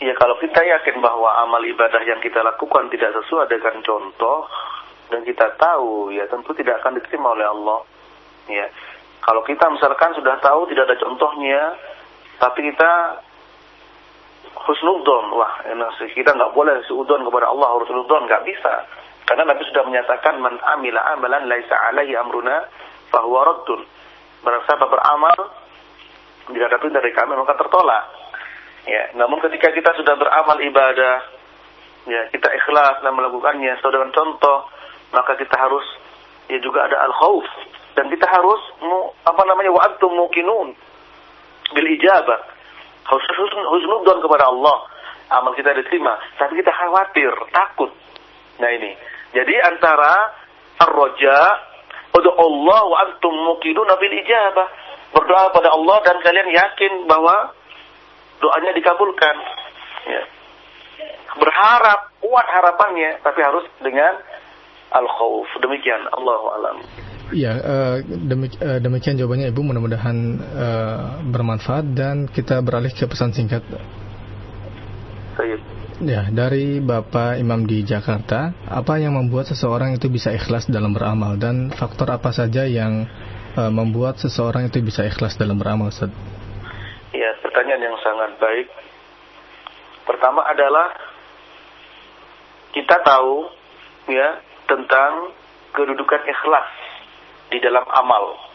Ya kalau kita yakin bahwa amal ibadah yang kita lakukan tidak sesuai dengan contoh dan kita tahu ya tentu tidak akan diterima oleh Allah. Ya. Kalau kita misalkan sudah tahu tidak ada contohnya tapi kita husnudon, wah kita nggak boleh seudon kepada Allah husnudon nggak bisa. Karena Nabi sudah menyatakan man amila amalan laisa alaihi amruna fahuwa raddun. Barang siapa beramal perintah dari kami maka tertolak. Ya, namun ketika kita sudah beramal ibadah, ya kita ikhlas dan melakukannya sesuai dengan contoh, maka kita harus ya juga ada al khauf dan kita harus apa namanya wa antum bil ijabah. Harus husnudzon kepada Allah. Amal kita diterima, tapi kita khawatir, takut. Nah ini. Jadi antara ar-raja untuk Allah wa antum muqinun bil ijabah. Berdoa pada Allah dan kalian yakin bahwa doanya dikabulkan. Ya. Berharap, kuat harapannya, tapi harus dengan al-khawf. Demikian, Allahu alam. Ya, eh, demik- eh, demikian jawabannya Ibu. Mudah-mudahan eh, bermanfaat dan kita beralih ke pesan singkat. Ya, dari Bapak Imam di Jakarta, apa yang membuat seseorang itu bisa ikhlas dalam beramal dan faktor apa saja yang eh, membuat seseorang itu bisa ikhlas dalam beramal, Ustaz? Ya, pertanyaan yang sangat baik. Pertama adalah kita tahu ya tentang kedudukan ikhlas di dalam amal.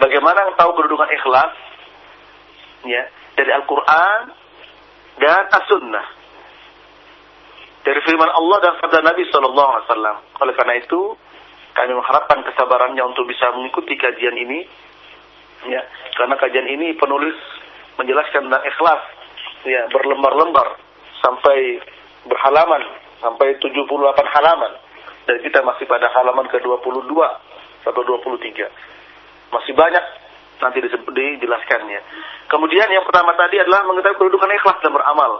Bagaimana tahu kedudukan ikhlas? Ya, dari Al-Qur'an dan As-Sunnah. Dari firman Allah dan sabda Nabi sallallahu alaihi wasallam. Oleh karena itu, kami mengharapkan kesabarannya untuk bisa mengikuti kajian ini. Ya, karena kajian ini penulis menjelaskan tentang ikhlas ya berlembar-lembar sampai berhalaman sampai 78 halaman dan kita masih pada halaman ke-22 sampai 23. Masih banyak nanti dijelaskannya. Kemudian yang pertama tadi adalah mengetahui kedudukan ikhlas dalam beramal.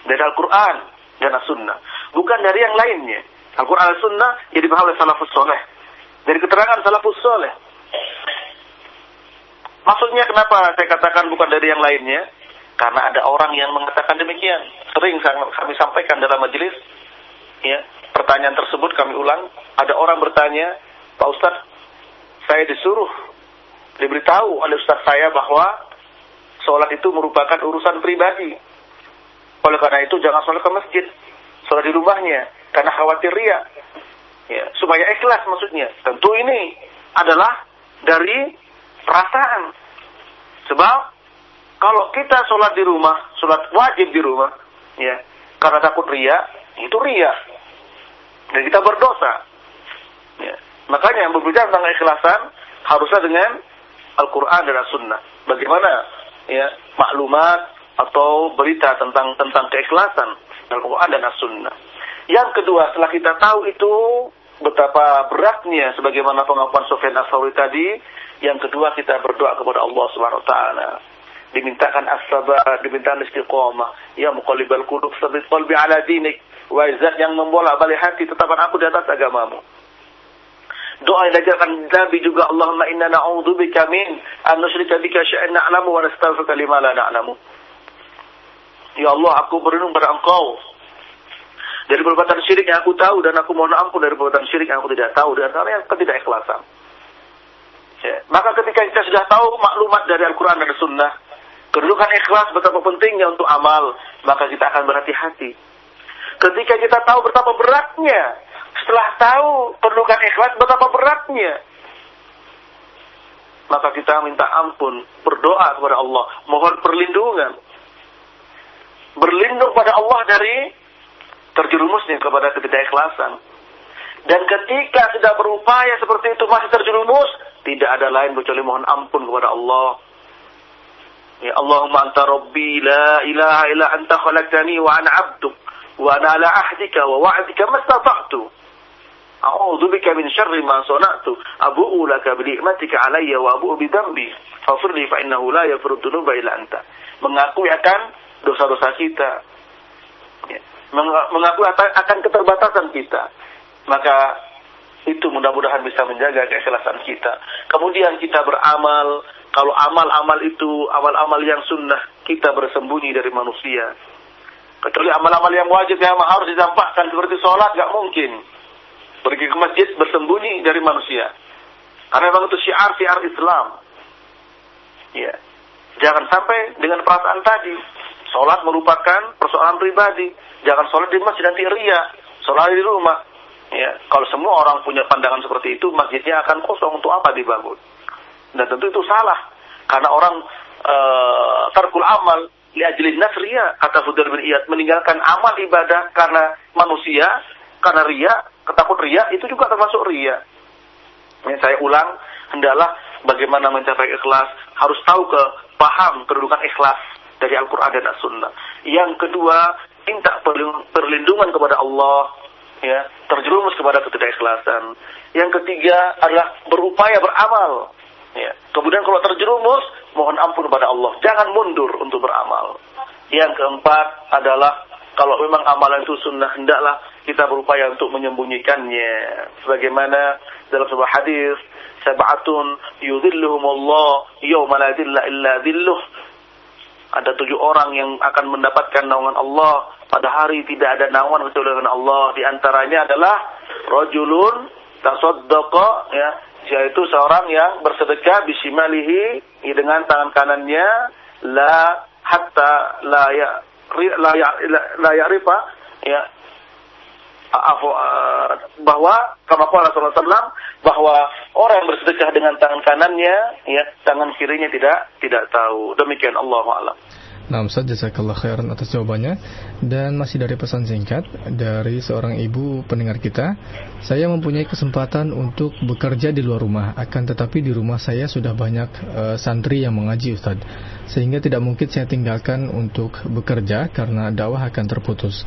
Dari Al-Qur'an dan As-Sunnah, bukan dari yang lainnya. Al-Qur'an dan As-Sunnah yang dipahami oleh salafus soleh. Dari keterangan salafus soleh. Maksudnya kenapa saya katakan bukan dari yang lainnya? Karena ada orang yang mengatakan demikian. Sering kami sampaikan dalam majelis, ya, pertanyaan tersebut kami ulang. Ada orang bertanya, Pak Ustadz, saya disuruh diberitahu oleh Ustadz saya bahwa sholat itu merupakan urusan pribadi. Oleh karena itu jangan sholat ke masjid, sholat di rumahnya, karena khawatir ria. Ya, supaya ikhlas maksudnya. Tentu ini adalah dari perasaan. Sebab kalau kita sholat di rumah, sholat wajib di rumah, ya, karena takut ria, itu ria. Dan kita berdosa. Ya. Makanya yang berbicara tentang ikhlasan harusnya dengan Al-Quran dan As-Sunnah. Bagaimana ya maklumat atau berita tentang tentang keikhlasan Al-Quran dan As-Sunnah. Yang kedua, setelah kita tahu itu betapa beratnya sebagaimana pengakuan Sofyan As-Sauri tadi, yang kedua kita berdoa kepada Allah Subhanahu wa taala dimintakan as-sabar, dimintakan istiqomah. Ya muqallibal qulub, sabit qalbi ala dinik. Wa zat yang membolak-balik hati, tetapkan aku di atas agamamu. Doa yang diajarkan Nabi juga Allahumma inna na'udzubika min an nusyrika bika syai'an na'lamu wa nastaghfiruka lima la na'lamu. Ya Allah, aku berlindung pada Engkau dari perbuatan syirik yang aku tahu dan aku mohon ampun dari perbuatan syirik yang aku tidak tahu dan yang ketidakikhlasan. Ya. Maka ketika kita sudah tahu maklumat dari Al-Quran dan Sunnah, Kedudukan ikhlas betapa pentingnya untuk amal, maka kita akan berhati-hati. Ketika kita tahu betapa beratnya, setelah tahu kedudukan ikhlas betapa beratnya, maka kita minta ampun, berdoa kepada Allah, mohon perlindungan. Berlindung pada Allah dari terjerumusnya kepada ketidakikhlasan. Dan ketika sudah berupaya seperti itu masih terjerumus, tidak ada lain kecuali mohon ampun kepada Allah Ya Allahumma anta rabbi la ilaha illa anta khalaqtani wa ana 'abduk wa ana ala ahdika wa wa'dika mastata'tu. A'udzu bika min syarri ma sana'tu. Abu'u laka bi ni'matika 'alayya wa abu'u bi dhanbi. Faghfir li fa innahu la yaghfiru dhunuba illa anta. Mengakui akan dosa-dosa kita. Ya. Mengakui akan keterbatasan kita. Maka itu mudah-mudahan bisa menjaga keikhlasan kita. Kemudian kita beramal kalau amal-amal itu amal-amal yang sunnah kita bersembunyi dari manusia. Kecuali amal-amal yang wajib yang harus didampakkan seperti sholat gak mungkin. Pergi ke masjid bersembunyi dari manusia. Karena memang itu syiar-syiar Islam. Ya. Jangan sampai dengan perasaan tadi. Sholat merupakan persoalan pribadi. Jangan sholat di masjid nanti ria. Sholat di rumah. Ya. Kalau semua orang punya pandangan seperti itu, masjidnya akan kosong untuk apa dibangun. Dan tentu itu salah. Karena orang uh, tarkul amal li ajlin nasriya kata Fudel bin Iyad meninggalkan amal ibadah karena manusia, karena ria, ketakut ria itu juga termasuk ria. Ini saya ulang, hendaklah bagaimana mencapai ikhlas harus tahu ke paham kedudukan ikhlas dari Al-Qur'an dan As-Sunnah. Yang kedua, minta perlindungan kepada Allah ya, terjerumus kepada ketidakikhlasan. Yang ketiga adalah berupaya beramal Ya. Kemudian kalau terjerumus, mohon ampun kepada Allah. Jangan mundur untuk beramal. Yang keempat adalah kalau memang amalan itu sunnah, hendaklah kita berupaya untuk menyembunyikannya. Sebagaimana dalam sebuah hadis, sab'atun yudhilluhumullah yawma la dhilla illa dhilluh. Ada tujuh orang yang akan mendapatkan naungan Allah pada hari tidak ada naungan kecuali dengan Allah. Di antaranya adalah rajulun tasaddaqa ya yaitu seorang yang bersedekah bisimalihi dengan tangan kanannya la hatta la ya la ya la ya'rifa ya afu, uh, bahwa kama qala sallallahu bahwa orang yang bersedekah dengan tangan kanannya ya tangan kirinya tidak tidak tahu demikian Allah a'lam Nah, Ustaz, jazakallah khairan atas jawabannya. Dan masih dari pesan singkat dari seorang ibu pendengar kita. Saya mempunyai kesempatan untuk bekerja di luar rumah. Akan tetapi di rumah saya sudah banyak uh, santri yang mengaji, Ustaz. Sehingga tidak mungkin saya tinggalkan untuk bekerja karena dakwah akan terputus.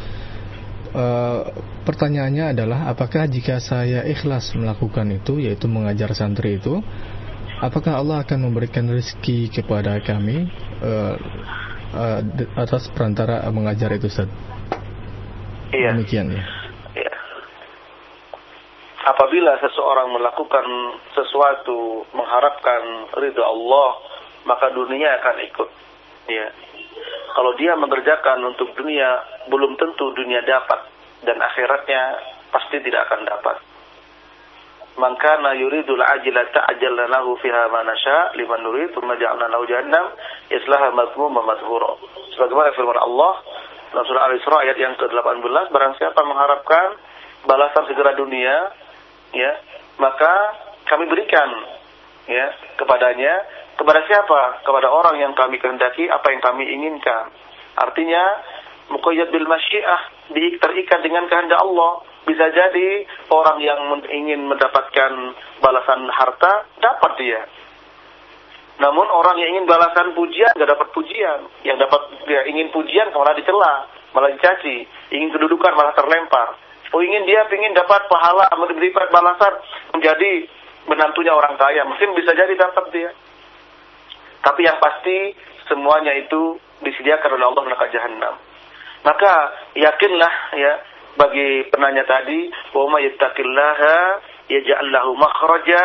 Uh, pertanyaannya adalah apakah jika saya ikhlas melakukan itu, yaitu mengajar santri itu, apakah Allah akan memberikan rezeki kepada kami? Uh, uh, atas perantara mengajar itu Ustaz. Iya. Demikian ya. Iya. Apabila seseorang melakukan sesuatu mengharapkan ridha Allah maka dunia akan ikut. Ya. Kalau dia mengerjakan untuk dunia, belum tentu dunia dapat dan akhiratnya pasti tidak akan dapat. Man kana yuridul ajila ta'ajjalna lahu fiha ma nasha liman nurid thumma ja'alna lahu jahannam yaslaha madhmuman madhura. Sebagaimana firman Allah dalam surah Al-Isra ayat yang ke-18, barang siapa mengharapkan balasan segera dunia, ya, maka kami berikan ya kepadanya kepada siapa? Kepada orang yang kami kehendaki apa yang kami inginkan. Artinya muqayyad bil masyiah terikat dengan kehendak Allah bisa jadi orang yang ingin mendapatkan balasan harta dapat dia. Namun orang yang ingin balasan pujian gak dapat pujian. Yang dapat dia ingin pujian malah dicela, malah dicaci. Ingin kedudukan malah terlempar. Oh ingin dia ingin dapat pahala, memberi balasan menjadi menantunya orang kaya. Mungkin bisa jadi dapat dia. Tapi yang pasti semuanya itu disediakan oleh Allah neraka jahanam. Maka yakinlah ya bagi penanya tadi, wa may yattaqillaha yaj'al lahu makhraja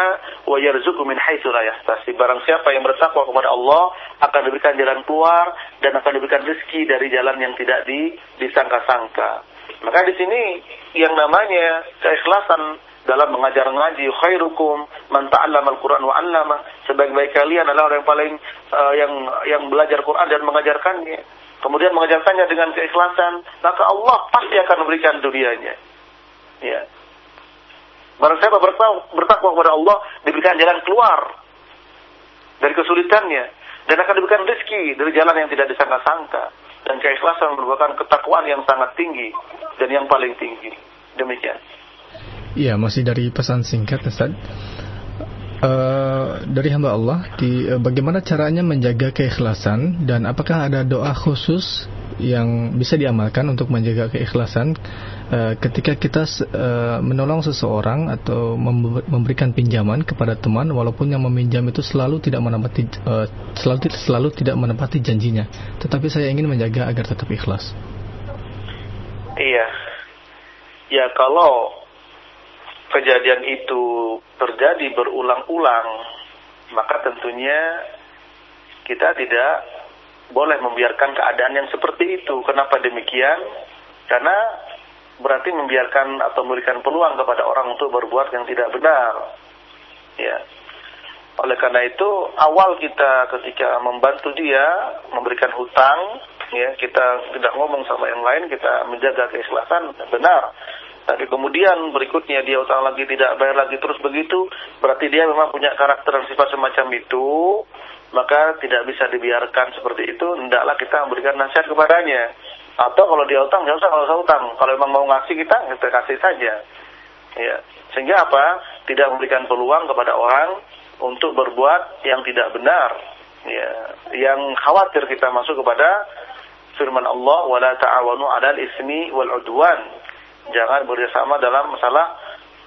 wa yarzuqhu min haitsu la yahtasib. Barang siapa yang bertakwa kepada Allah akan diberikan jalan keluar dan akan diberikan rezeki dari jalan yang tidak di, disangka-sangka. Maka di sini yang namanya keikhlasan dalam mengajar ngaji khairukum man ta'allama al-Qur'an wa 'allama sebaik-baik kalian adalah orang yang paling uh, yang yang belajar Quran dan mengajarkannya kemudian mengajarkannya dengan keikhlasan, maka Allah pasti akan memberikan dunianya. Ya. Barang siapa bertakwa kepada Allah, diberikan jalan keluar dari kesulitannya dan akan diberikan rezeki dari jalan yang tidak disangka-sangka dan keikhlasan merupakan ketakwaan yang sangat tinggi dan yang paling tinggi. Demikian. Iya, masih dari pesan singkat Ustaz. Uh, dari hamba Allah di uh, bagaimana caranya menjaga keikhlasan dan apakah ada doa khusus yang bisa diamalkan untuk menjaga keikhlasan uh, ketika kita uh, menolong seseorang atau memberikan pinjaman kepada teman walaupun yang meminjam itu selalu tidak menepati uh, selalu selalu tidak menepati janjinya tetapi saya ingin menjaga agar tetap ikhlas. Iya. Ya kalau kejadian itu terjadi berulang-ulang, maka tentunya kita tidak boleh membiarkan keadaan yang seperti itu. Kenapa demikian? Karena berarti membiarkan atau memberikan peluang kepada orang untuk berbuat yang tidak benar. Ya. Oleh karena itu, awal kita ketika membantu dia memberikan hutang, ya, kita tidak ngomong sama yang lain, kita menjaga keikhlasan benar. Tapi kemudian berikutnya dia utang lagi tidak bayar lagi terus begitu, berarti dia memang punya karakter dan sifat semacam itu, maka tidak bisa dibiarkan seperti itu, hendaklah kita memberikan nasihat kepadanya. Atau kalau dia utang, jangan usah kalau usah utang. Kalau memang mau ngasih kita, kita kasih saja. Ya. Sehingga apa? Tidak memberikan peluang kepada orang untuk berbuat yang tidak benar. Ya. Yang khawatir kita masuk kepada firman Allah, "Wala ta'awanu 'alal ismi wal 'udwan." Jangan bekerjasama dalam masalah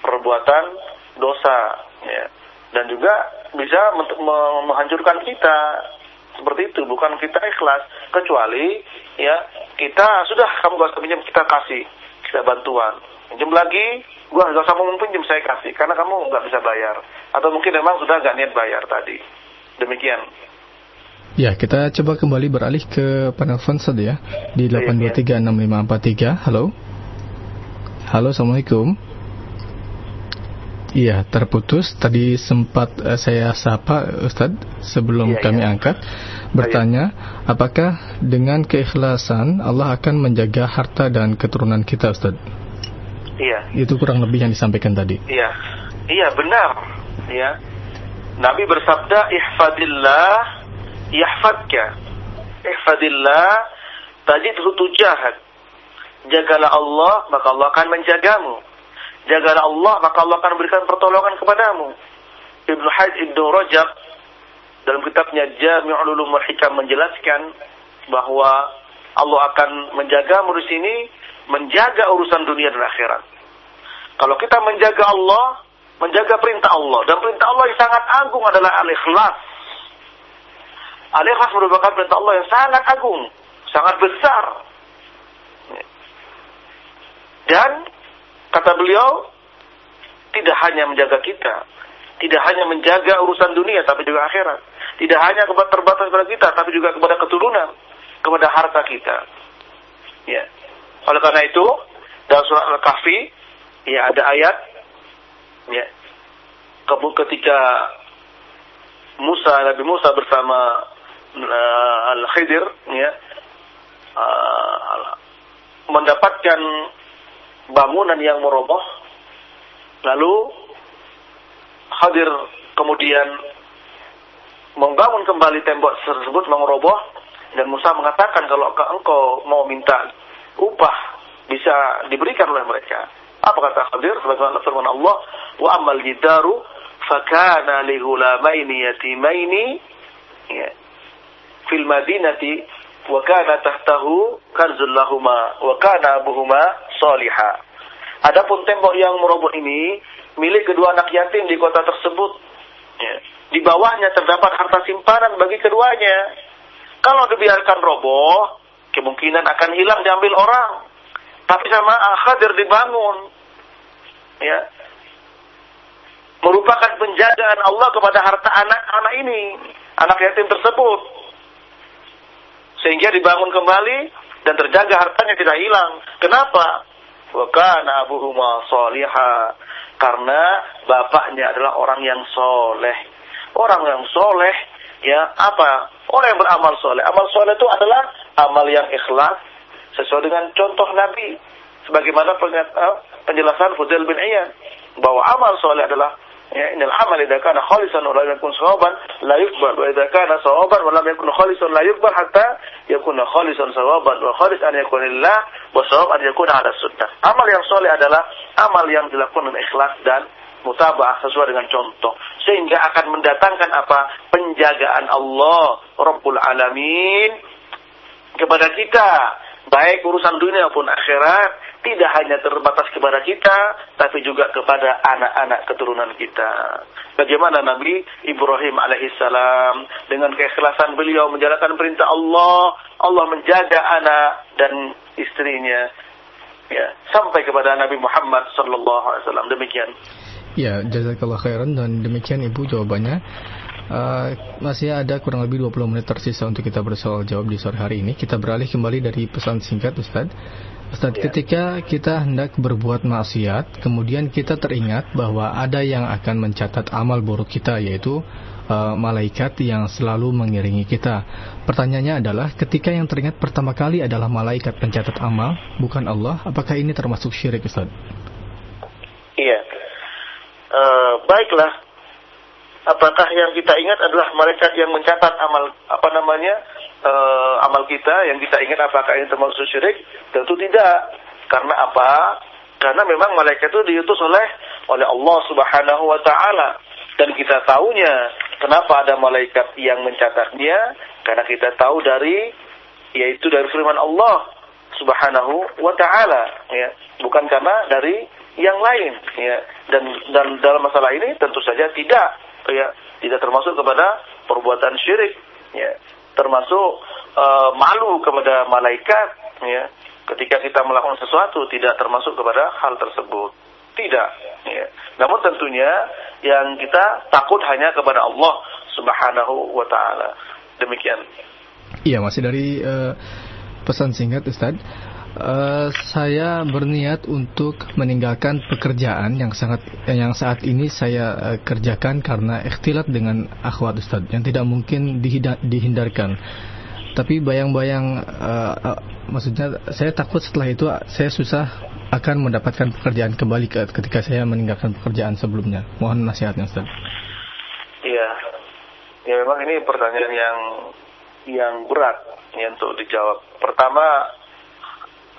perbuatan dosa ya. dan juga bisa menghancurkan kita. Seperti itu bukan kita ikhlas. Kecuali ya kita sudah kamu gak usah pinjam kita kasih. Kita bantuan. Pinjam lagi gua gak usah mau pinjam saya kasih. Karena kamu nggak bisa bayar. Atau mungkin memang sudah gak niat bayar tadi. Demikian. Ya, kita coba kembali beralih ke penelpon saja ya. Di 8236543. Halo. Halo, Assalamualaikum. Iya, terputus. Tadi sempat uh, saya sapa Ustadz sebelum iya, kami iya. angkat bertanya, apakah dengan keikhlasan Allah akan menjaga harta dan keturunan kita, Ustadz? Iya. Itu kurang lebih yang disampaikan tadi. Iya. Iya, benar. Ya. Nabi bersabda, "Ihfadillah yahfadka." Ihfadillah tajidhu tujahak Jagalah Allah, maka Allah akan menjagamu. Jagalah Allah, maka Allah akan memberikan pertolongan kepadamu. Ibnu Hajj Ibnu Rajab dalam kitabnya Jami'ul Ulum Hikam menjelaskan bahwa Allah akan menjagamu di sini menjaga urusan dunia dan akhirat. Kalau kita menjaga Allah, menjaga perintah Allah dan perintah Allah yang sangat agung adalah al-ikhlas. Al-ikhlas merupakan perintah Allah yang sangat agung, sangat besar. Dan kata beliau tidak hanya menjaga kita, tidak hanya menjaga urusan dunia tapi juga akhirat. tidak hanya kepada terbatas kepada kita, tapi juga kepada keturunan, kepada harta kita. Ya. Oleh karena itu, dalam surat Al-Kahfi, ya ada ayat, ya, ketika Musa, Nabi Musa bersama uh, Al-Khidir, ya, uh, mendapatkan bangunan yang meroboh, lalu Hadir kemudian membangun kembali tembok tersebut mengeroboh dan Musa mengatakan kalau engkau mau minta upah bisa diberikan oleh mereka. Apa kata Khadir? Sebagaimana firman Allah, wa amal jidaru fakana li ghulamaini yatimaini ya, fil madinati wa kana tahtahu kanzul lahuma wa kana salihah. Adapun tembok yang meroboh ini milik kedua anak yatim di kota tersebut. Ya. Di bawahnya terdapat harta simpanan bagi keduanya. Kalau dibiarkan roboh, kemungkinan akan hilang diambil orang. Tapi sama Khadir dibangun. Ya. Merupakan penjagaan Allah kepada harta anak-anak ini. Anak yatim tersebut. Sehingga dibangun kembali dan terjaga hartanya tidak hilang. Kenapa? Wa kana abuhuma salihah karena bapaknya adalah orang yang soleh. Orang yang soleh, ya apa? Orang yang beramal soleh. Amal soleh itu adalah amal yang ikhlas sesuai dengan contoh Nabi. Sebagaimana penjelasan Fudail bin Iyan bahwa amal soleh adalah ya inal amal idza kana khalisan wa lam yakun sawaban la yuqbal wa idza kana sawaban wa lam yakun khalisan la yuqbal hatta yakuna khalisan sawaban. Wa khalis an yakun lillah wa sawab an yakuna ala sunnah. Amal yang soleh adalah amal yang dilakukan dengan ikhlas dan mutabah sesuai dengan contoh. Sehingga akan mendatangkan apa? Penjagaan Allah Rabbul Alamin kepada kita. Baik urusan dunia maupun akhirat tidak hanya terbatas kepada kita, tapi juga kepada anak-anak keturunan kita. Bagaimana Nabi Ibrahim alaihissalam dengan keikhlasan beliau menjalankan perintah Allah, Allah menjaga anak dan istrinya, ya sampai kepada Nabi Muhammad sallallahu alaihi wasallam. Demikian. Ya, jazakallah khairan dan demikian Ibu jawabannya. Uh, masih ada kurang lebih 20 menit tersisa untuk kita bersoal jawab di sore hari ini. Kita beralih kembali dari pesan singkat Ustaz. Ustaz, ya. ketika kita hendak berbuat maksiat, kemudian kita teringat bahwa ada yang akan mencatat amal buruk kita, yaitu uh, malaikat yang selalu mengiringi kita. Pertanyaannya adalah, ketika yang teringat pertama kali adalah malaikat pencatat amal, bukan Allah, apakah ini termasuk syirik, Ustaz? Iya. Uh, baiklah. Apakah yang kita ingat adalah malaikat yang mencatat amal apa namanya uh, amal kita yang kita ingat apakah ini termasuk syirik? Tentu tidak. Karena apa? Karena memang malaikat itu diutus oleh oleh Allah Subhanahu wa taala dan kita tahunya kenapa ada malaikat yang mencatatnya? Karena kita tahu dari yaitu dari firman Allah Subhanahu wa taala ya, bukan karena dari yang lain ya. Dan dan dalam masalah ini tentu saja tidak ya, tidak termasuk kepada perbuatan syirik ya termasuk uh, malu kepada malaikat ya. Ketika kita melakukan sesuatu tidak termasuk kepada hal tersebut. Tidak ya. Namun tentunya yang kita takut hanya kepada Allah Subhanahu wa taala. Demikian. Iya masih dari uh, pesan singkat Ustaz Uh, saya berniat untuk meninggalkan pekerjaan yang sangat yang saat ini saya uh, kerjakan karena ikhtilat dengan akhwat Ustaz yang tidak mungkin dihindarkan. Tapi bayang-bayang uh, uh, maksudnya saya takut setelah itu saya susah akan mendapatkan pekerjaan kembali ketika saya meninggalkan pekerjaan sebelumnya. Mohon nasihatnya Ustaz. Iya. Ya memang ini pertanyaan yang yang berat ya untuk dijawab. Pertama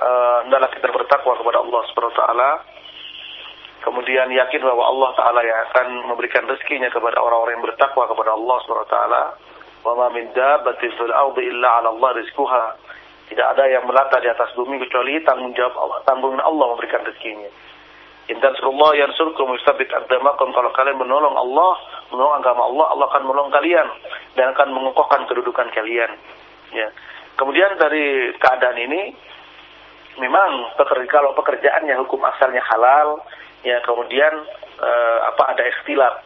uh, hendaklah kita bertakwa kepada Allah Subhanahu wa taala. Kemudian yakin bahwa Allah taala yang akan memberikan rezekinya kepada orang-orang yang bertakwa kepada Allah Subhanahu wa taala. Wa ma min dabbatin fil ardi illa 'ala Allah rizquha. Tidak ada yang melata di atas bumi kecuali tanggung jawab Allah, tanggung Allah memberikan rezekinya. Intan surullah yansurkum yustabit aqdamakum kalau kalian menolong Allah, menolong agama Allah, Allah akan menolong kalian dan akan mengokohkan kedudukan kalian. Ya. Kemudian dari keadaan ini memang pekerja, kalau pekerjaannya hukum asalnya halal, ya kemudian eh, apa ada ikhtilaf,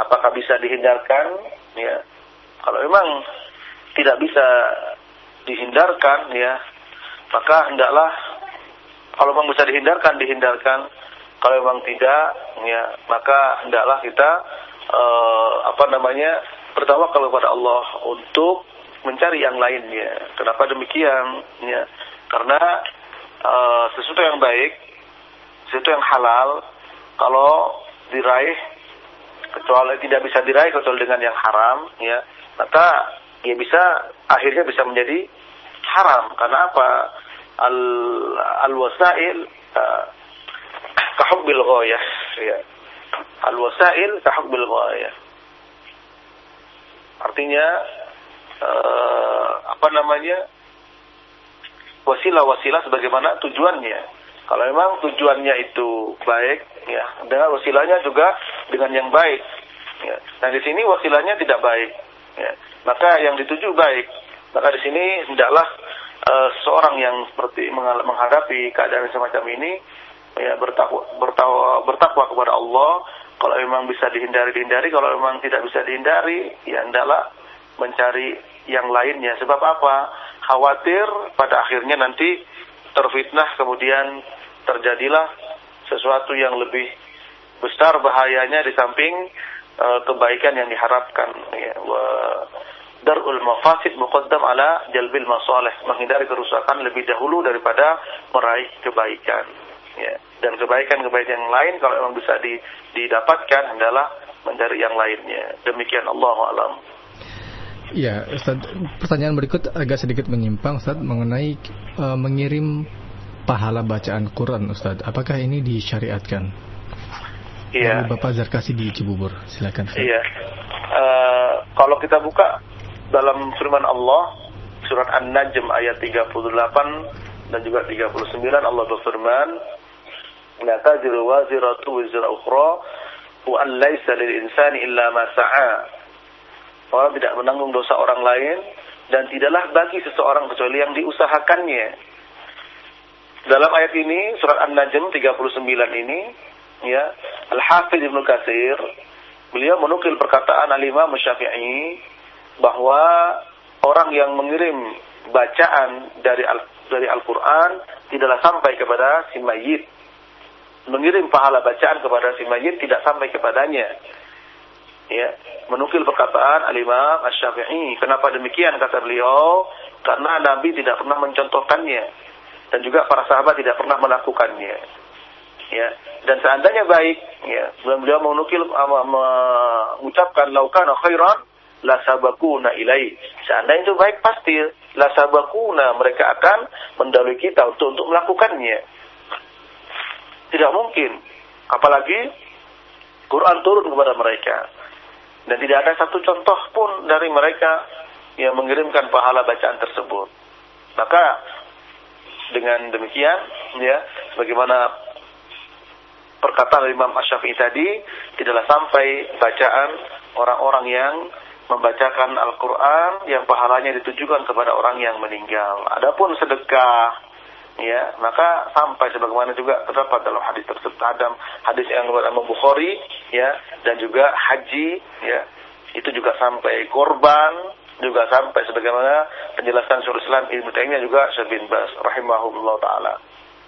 apakah bisa dihindarkan, ya Kalau memang tidak bisa dihindarkan ya, maka hendaklah kalau memang bisa dihindarkan dihindarkan. Kalau memang tidak ya, maka hendaklah kita uh, apa namanya bertawakal kepada Allah untuk mencari yang lainnya. Kenapa demikian? Ya, karena uh, sesuatu yang baik, sesuatu yang halal, kalau diraih kecuali tidak bisa diraih kecuali dengan yang haram, ya, maka ya bisa akhirnya bisa menjadi haram. Karena apa? Al al wasail uh, kahubbil ghayah, ya. Al wasail kahubbil ghayah. Artinya uh, apa namanya? Wasilah-wasilah sebagaimana tujuannya. Kalau memang tujuannya itu baik, ya, dengan wasilahnya juga dengan yang baik. Ya. Nah di sini wasilahnya tidak baik, ya. maka yang dituju baik. Maka di sini hendaklah uh, seorang yang seperti menghadapi keadaan semacam ini, ya bertakwa, bertakwa, bertakwa kepada Allah. Kalau memang bisa dihindari dihindari, kalau memang tidak bisa dihindari, ya hendaklah mencari yang lainnya. Sebab apa? Khawatir pada akhirnya nanti terfitnah kemudian terjadilah sesuatu yang lebih besar bahayanya di samping uh, kebaikan yang diharapkan. Ya wa darul mafasid muqaddam ala jalbil masalih menghindari kerusakan lebih dahulu daripada meraih kebaikan. Ya dan kebaikan-kebaikan yang lain kalau memang bisa di, didapatkan adalah mencari yang lainnya. Demikian Allah alam Ya, Ustaz, pertanyaan berikut agak sedikit menyimpang Ustaz mengenai uh, mengirim pahala bacaan Quran Ustaz. Apakah ini disyariatkan? Iya. Bapak Zarkasi di Cibubur, silakan. Ustaz. Iya. Uh, kalau kita buka dalam firman Allah surat An-Najm ayat 38 dan juga 39 Allah berfirman, "La taziru waziratu wizra ukhra wa an laysa lil insani illa ma sa'a." Orang tidak menanggung dosa orang lain dan tidaklah bagi seseorang kecuali yang diusahakannya. Dalam ayat ini surat An-Najm 39 ini ya Al-Hafiz Ibnu Katsir beliau menukil perkataan Al-Imam Syafi'i bahwa orang yang mengirim bacaan dari Al dari Al-Qur'an tidaklah sampai kepada si mayit. Mengirim pahala bacaan kepada si mayit tidak sampai kepadanya ya menukil perkataan al-Imam Asy-Syafi'i. Kenapa demikian kata beliau? Karena Nabi tidak pernah mencontohkannya dan juga para sahabat tidak pernah melakukannya. Ya, dan seandainya baik, ya, beliau menukil uh, mengucapkan laukana khairan la sabakuna ilai. Seandainya itu baik pasti la sabakuna mereka akan mendahului kita untuk untuk melakukannya. Tidak mungkin. Apalagi Quran turun kepada mereka. Dan tidak ada satu contoh pun dari mereka yang mengirimkan pahala bacaan tersebut. Maka dengan demikian, ya, bagaimana perkataan Imam Asy-Syafi'i tadi, tidaklah sampai bacaan orang-orang yang membacakan Al-Quran yang pahalanya ditujukan kepada orang yang meninggal. Adapun sedekah, ya maka sampai sebagaimana juga terdapat dalam hadis tersebut ada hadis yang Imam Bukhari ya dan juga haji ya itu juga sampai korban juga sampai sebagaimana penjelasan Syaikhul Islam Ibnu Taimiyah juga Syekh bin Bas rahimahullah taala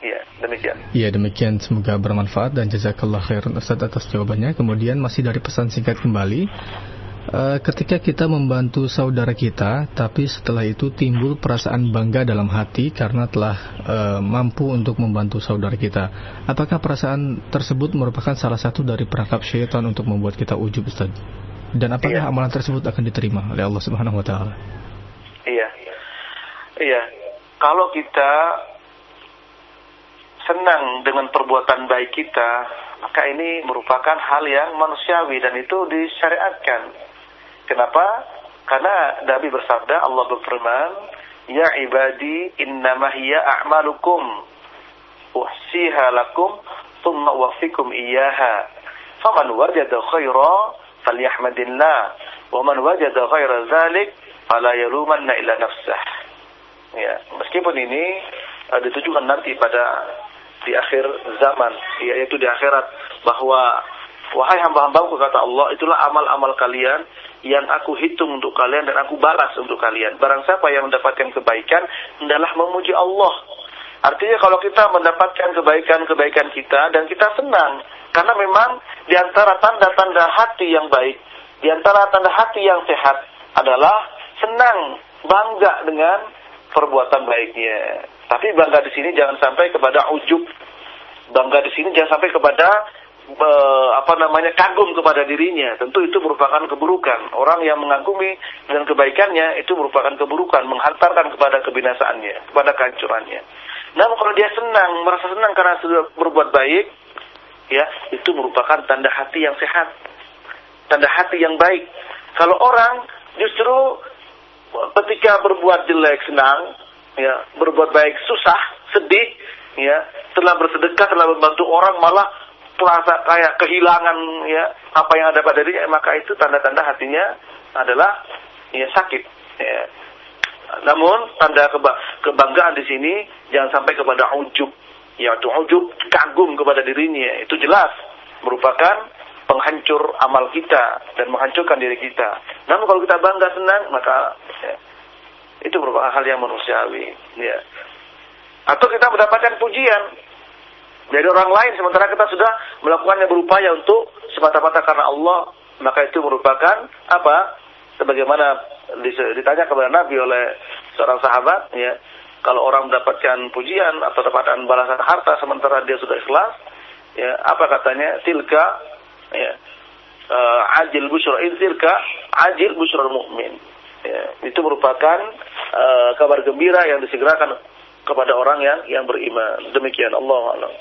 Ya, demikian. Iya, demikian. Semoga bermanfaat dan jazakallah khairan Ustaz atas jawabannya. Kemudian masih dari pesan singkat kembali. Eh, ketika kita membantu saudara kita, tapi setelah itu timbul perasaan bangga dalam hati karena telah uh, mampu untuk membantu saudara kita. Apakah perasaan tersebut merupakan salah satu dari perangkap syaitan untuk membuat kita ujub, Ustaz? Dan apakah iya. amalan tersebut akan diterima oleh Allah Subhanahu wa taala? Iya. Iya. Kalau kita senang dengan perbuatan baik kita, maka ini merupakan hal yang manusiawi dan itu disyariatkan Kenapa? Karena Nabi bersabda, Allah berfirman, Ya ibadi innama hiya a'malukum uhsiha lakum thumma wafikum iyaha. Faman wajada khaira falyahmadillah wa man wajada khaira zalik fala yalumanna illa nafsah. Ya, meskipun ini ditujukan nanti pada di akhir zaman, yaitu di akhirat bahwa wahai hamba-hambaku kata Allah, itulah amal-amal kalian yang aku hitung untuk kalian dan aku balas untuk kalian. Barang siapa yang mendapatkan kebaikan, hendaklah memuji Allah. Artinya kalau kita mendapatkan kebaikan-kebaikan kita dan kita senang, karena memang di antara tanda-tanda hati yang baik, di antara tanda hati yang sehat adalah senang, bangga dengan perbuatan baiknya. Tapi bangga di sini jangan sampai kepada ujub. Bangga di sini jangan sampai kepada be, apa namanya kagum kepada dirinya. Tentu itu merupakan keburukan. Orang yang mengagumi dengan kebaikannya itu merupakan keburukan, menghantarkan kepada kebinasaannya, kepada kehancurannya. Namun kalau dia senang, merasa senang karena sudah berbuat baik, ya itu merupakan tanda hati yang sehat, tanda hati yang baik. Kalau orang justru ketika berbuat jelek senang, ya berbuat baik susah, sedih, ya setelah bersedekah, telah membantu orang malah terasa kayak kehilangan ya apa yang ada pada dirinya, maka itu tanda-tanda hatinya adalah ya sakit. Ya. Namun tanda keba kebanggaan di sini jangan sampai kepada ujub, yaitu ujub kagum kepada dirinya itu jelas merupakan penghancur amal kita dan menghancurkan diri kita. Namun kalau kita bangga senang maka ya, itu merupakan hal yang manusiawi. Ya. Atau kita mendapatkan pujian dari orang lain sementara kita sudah melakukannya berupaya untuk semata-mata karena Allah, maka itu merupakan apa? Sebagaimana ditanya kepada Nabi oleh seorang sahabat, ya, kalau orang mendapatkan pujian atau dapatkan balasan harta sementara dia sudah ikhlas, ya, apa katanya? Tilka, ya, uh, ajil busyra tilka ajil busyra mukmin. Ya, itu merupakan uh, kabar gembira yang disegerakan kepada orang yang yang beriman. Demikian Allah Allah.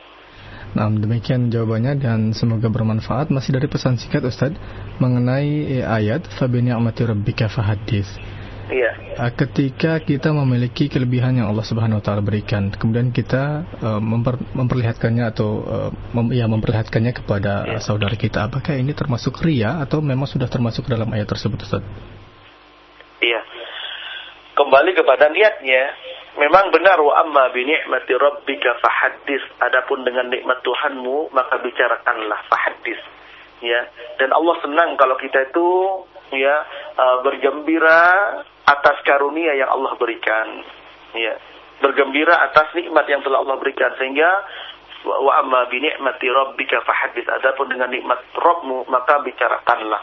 Nah, demikian jawabannya dan semoga bermanfaat. Masih dari pesan singkat Ustadz mengenai ayat Fabini amati rabbika fahadis. Iya. Uh, ketika kita memiliki kelebihan yang Allah Subhanahu wa taala berikan, kemudian kita uh, memper, memperlihatkannya atau uh, mem, ya memperlihatkannya kepada ya. saudara kita, apakah ini termasuk ria atau memang sudah termasuk dalam ayat tersebut Ustaz? Iya. Kembali kepada niatnya, memang benar wa amma bi ni'mati rabbika fahaddis. Adapun dengan nikmat Tuhanmu, maka bicarakanlah fahaddis. Ya. Dan Allah senang kalau kita itu ya uh, bergembira atas karunia yang Allah berikan. Ya. Bergembira atas nikmat yang telah Allah berikan sehingga wa amma bi ni'mati rabbika fahaddis. Adapun dengan nikmat Rabbmu, maka bicarakanlah.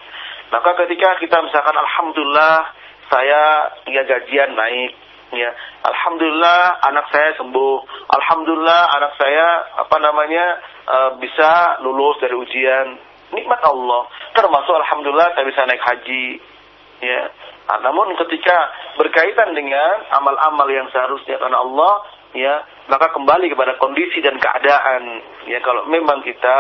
Maka ketika kita misalkan alhamdulillah saya ya gajian naik ya. Alhamdulillah anak saya sembuh. Alhamdulillah anak saya apa namanya uh, bisa lulus dari ujian. Nikmat Allah. Termasuk alhamdulillah saya bisa naik haji ya. Nah, namun ketika berkaitan dengan amal-amal yang seharusnya karena Allah ya maka kembali kepada kondisi dan keadaan ya. Kalau memang kita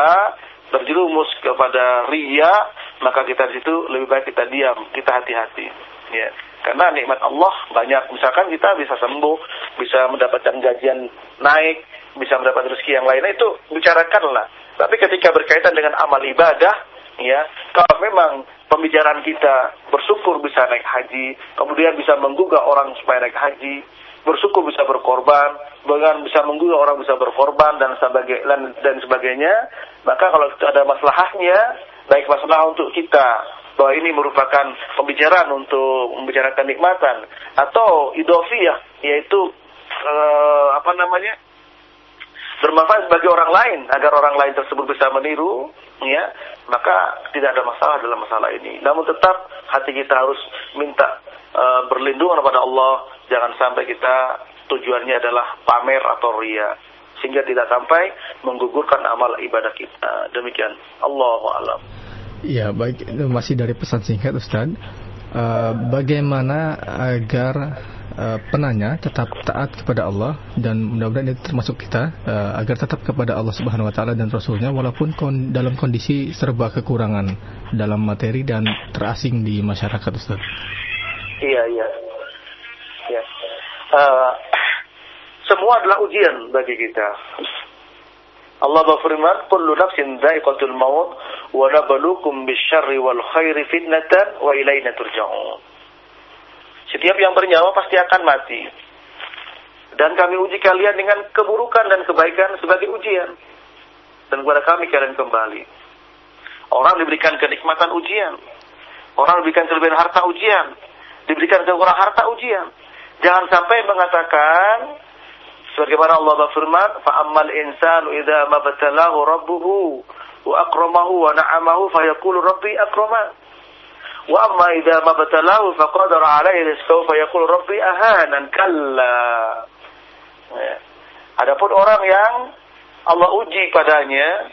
berjerumus kepada ria maka kita di situ lebih baik kita diam kita hati-hati ya karena nikmat Allah banyak. Misalkan kita bisa sembuh bisa mendapatkan gajian naik bisa mendapat rezeki yang lainnya itu bicarakanlah tapi ketika berkaitan dengan amal ibadah ya kalau memang pembicaraan kita bersyukur bisa naik haji kemudian bisa menggugah orang supaya naik haji bersyukur bisa berkorban bahkan bisa menggugah orang bisa berkorban dan sebagainya dan sebagainya maka kalau itu ada masalahnya baik masalah untuk kita bahwa ini merupakan pembicaraan untuk membicarakan nikmatan atau idofiyah yaitu uh, apa namanya bermanfaat bagi orang lain. Agar orang lain tersebut bisa meniru ya maka tidak ada masalah dalam masalah ini. Namun tetap hati kita harus minta uh, berlindungan kepada Allah. Jangan sampai kita tujuannya adalah pamer atau ria. Sehingga tidak sampai menggugurkan amal ibadah kita. Demikian. Allah alam Ya, baik masih dari pesan singkat Ustaz. Uh, bagaimana agar uh, penanya tetap taat kepada Allah dan mudah-mudahan itu termasuk kita uh, agar tetap kepada Allah Subhanahu wa taala dan rasulnya walaupun kon dalam kondisi serba kekurangan dalam materi dan terasing di masyarakat Ustaz. Iya, iya. Ya. Uh, semua adalah ujian bagi kita. Allah berfirman, "Kullu nafsin dha'iqatul maut wa nabluukum bisyarri wal khairi fitnatan wa ilaina turja'un." Setiap yang bernyawa pasti akan mati. Dan kami uji kalian dengan keburukan dan kebaikan sebagai ujian. Dan kepada kami kalian kembali. Orang diberikan kenikmatan ujian. Orang diberikan kelebihan harta ujian, diberikan kekurangan harta ujian. Jangan sampai mengatakan sebagaimana Allah berfirman, "Fa ammal insanu idza mabtalahu rabbuhu wa akramahu wa na'amahu fa yaqulu rabbi akraman." Wa amma idza mabtalahu fa qadara alaihi rizqahu fa yaqulu rabbi ahanan. Kalla. Ya. Adapun orang yang Allah uji padanya,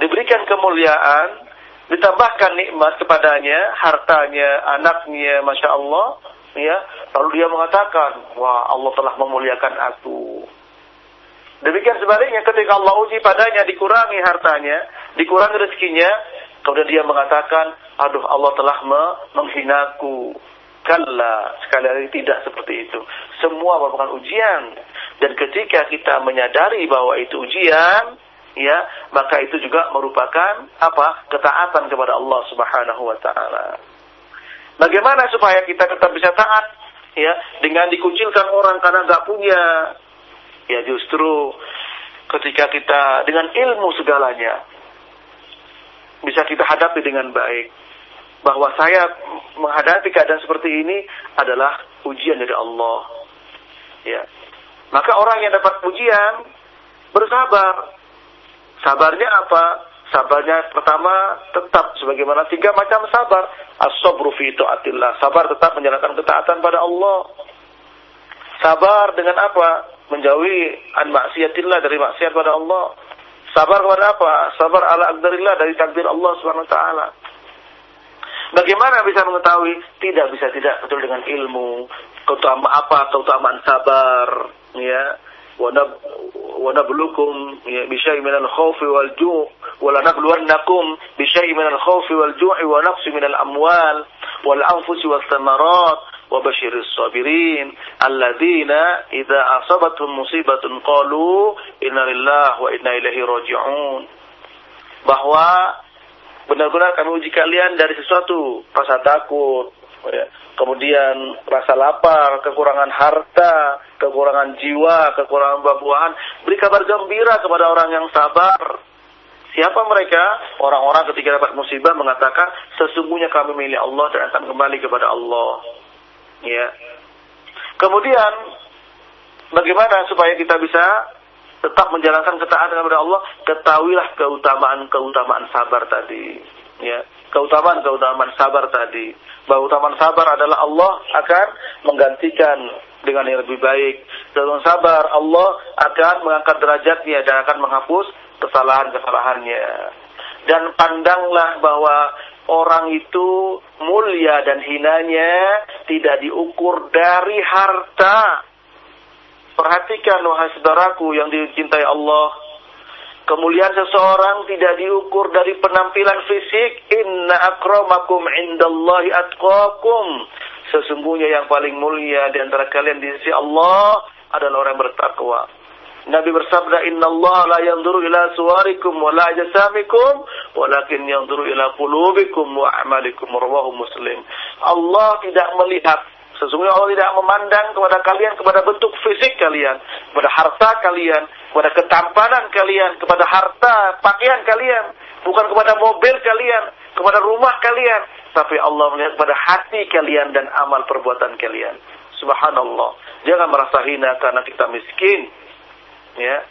diberikan kemuliaan, ditambahkan nikmat kepadanya, hartanya, anaknya, masya Allah, ya, lalu dia mengatakan, wah Allah telah memuliakan aku. Demikian sebaliknya ketika Allah uji padanya dikurangi hartanya, dikurangi rezekinya, kemudian dia mengatakan, aduh Allah telah menghinaku. Kalla, sekali lagi tidak seperti itu. Semua merupakan ujian. Dan ketika kita menyadari bahwa itu ujian, ya, maka itu juga merupakan apa? ketaatan kepada Allah Subhanahu wa taala. Bagaimana supaya kita tetap bisa taat? Ya, dengan dikucilkan orang karena nggak punya. Ya justru ketika kita dengan ilmu segalanya bisa kita hadapi dengan baik bahwa saya menghadapi keadaan seperti ini adalah ujian dari Allah. Ya. Maka orang yang dapat ujian bersabar. Sabarnya apa? Sabarnya pertama tetap sebagaimana tiga macam sabar. As-sabru fi taatillah. Sabar tetap menjalankan ketaatan pada Allah. Sabar dengan apa? Menjauhi an maksiatillah dari maksiat pada Allah. Sabar kepada apa? Sabar ala aqdarillah dari takdir Allah Subhanahu wa taala. Bagaimana bisa mengetahui? Tidak bisa tidak betul dengan ilmu. Keutamaan apa? Keutamaan sabar, ya. Wa nabluukum ya bisyai minal khawfi wal ju' wa la nabluwannakum bisyai minal khawfi wal ju'i wa naqsi minal amwal wal anfusi was thamarat wa basyiris sabirin alladzina idza asabatuhum musibatun qalu inna lillahi wa inna ilaihi raji'un bahwa benar-benar kami uji kalian dari sesuatu rasa takut ya. Kemudian rasa lapar kekurangan harta kekurangan jiwa kekurangan buah-buahan. Beri kabar gembira kepada orang yang sabar. Siapa mereka? Orang-orang ketika dapat musibah mengatakan sesungguhnya kami milik Allah dan akan kembali kepada Allah. Ya. Kemudian bagaimana supaya kita bisa tetap menjalankan ketaatan kepada Allah, ketahuilah keutamaan-keutamaan sabar tadi. Ya, keutamaan-keutamaan sabar tadi. Bahwa keutamaan sabar adalah Allah akan menggantikan dengan yang lebih baik. Dalam sabar Allah akan mengangkat derajatnya dan akan menghapus kesalahan-kesalahannya. Dan pandanglah bahwa orang itu mulia dan hinanya tidak diukur dari harta Perhatikan wahai saudaraku yang dicintai Allah. Kemuliaan seseorang tidak diukur dari penampilan fisik. Inna akramakum indallahi atqakum. Sesungguhnya yang paling mulia di antara kalian di sisi Allah adalah orang bertakwa. Nabi bersabda, Inna Allah la yanzuru ila suwarikum wa la jasamikum, walakin yanzuru ila qulubikum wa amalikum. Rawahu Muslim. Allah tidak melihat Sesungguhnya Allah tidak memandang kepada kalian, kepada bentuk fisik kalian, kepada harta kalian, kepada ketampanan kalian, kepada harta pakaian kalian, bukan kepada mobil kalian, kepada rumah kalian, tapi Allah melihat kepada hati kalian dan amal perbuatan kalian. Subhanallah. Jangan merasa hina karena kita miskin. Ya.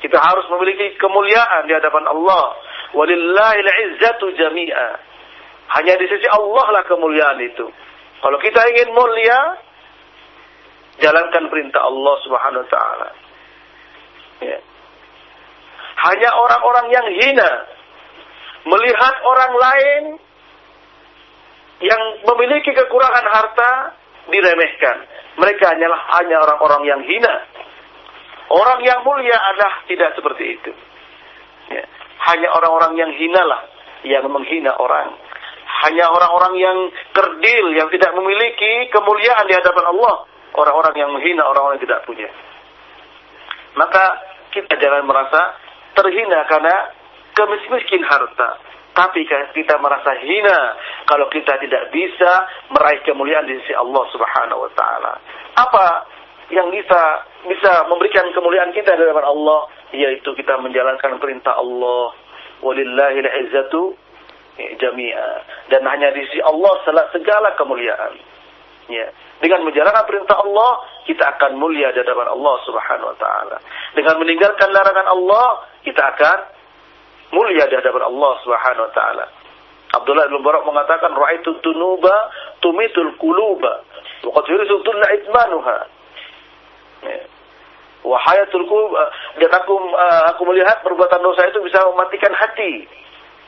Kita harus memiliki kemuliaan di hadapan Allah. Walillahil izzatu jami'a. Hanya di sisi Allah lah kemuliaan itu. Kalau kita ingin mulia, jalankan perintah Allah Subhanahu wa taala. Ya. Hanya orang-orang yang hina melihat orang lain yang memiliki kekurangan harta diremehkan. Mereka hanyalah hanya orang-orang yang hina. Orang yang mulia adalah tidak seperti itu. Ya. Hanya orang-orang yang hina lah yang menghina orang hanya orang-orang yang kerdil, yang tidak memiliki kemuliaan di hadapan Allah. Orang-orang yang menghina, orang-orang yang tidak punya. Maka kita jangan merasa terhina karena kemiskin harta. Tapi kita merasa hina kalau kita tidak bisa meraih kemuliaan di sisi Allah Subhanahu wa taala. Apa yang bisa bisa memberikan kemuliaan kita di hadapan Allah yaitu kita menjalankan perintah Allah. Walillahil izzatu jami'a dan hanya di sisi Allah segala kemuliaan. Ya. Dengan menjalankan perintah Allah, kita akan mulia di hadapan Allah Subhanahu wa taala. Dengan meninggalkan larangan Allah, kita akan mulia di hadapan Allah Subhanahu wa taala. Abdullah bin Barak mengatakan raaitu tunuba tumitul quluba wa qad yurisu dhulla itmanuha. Ya. Wahayatul dan aku aku melihat perbuatan dosa itu bisa mematikan hati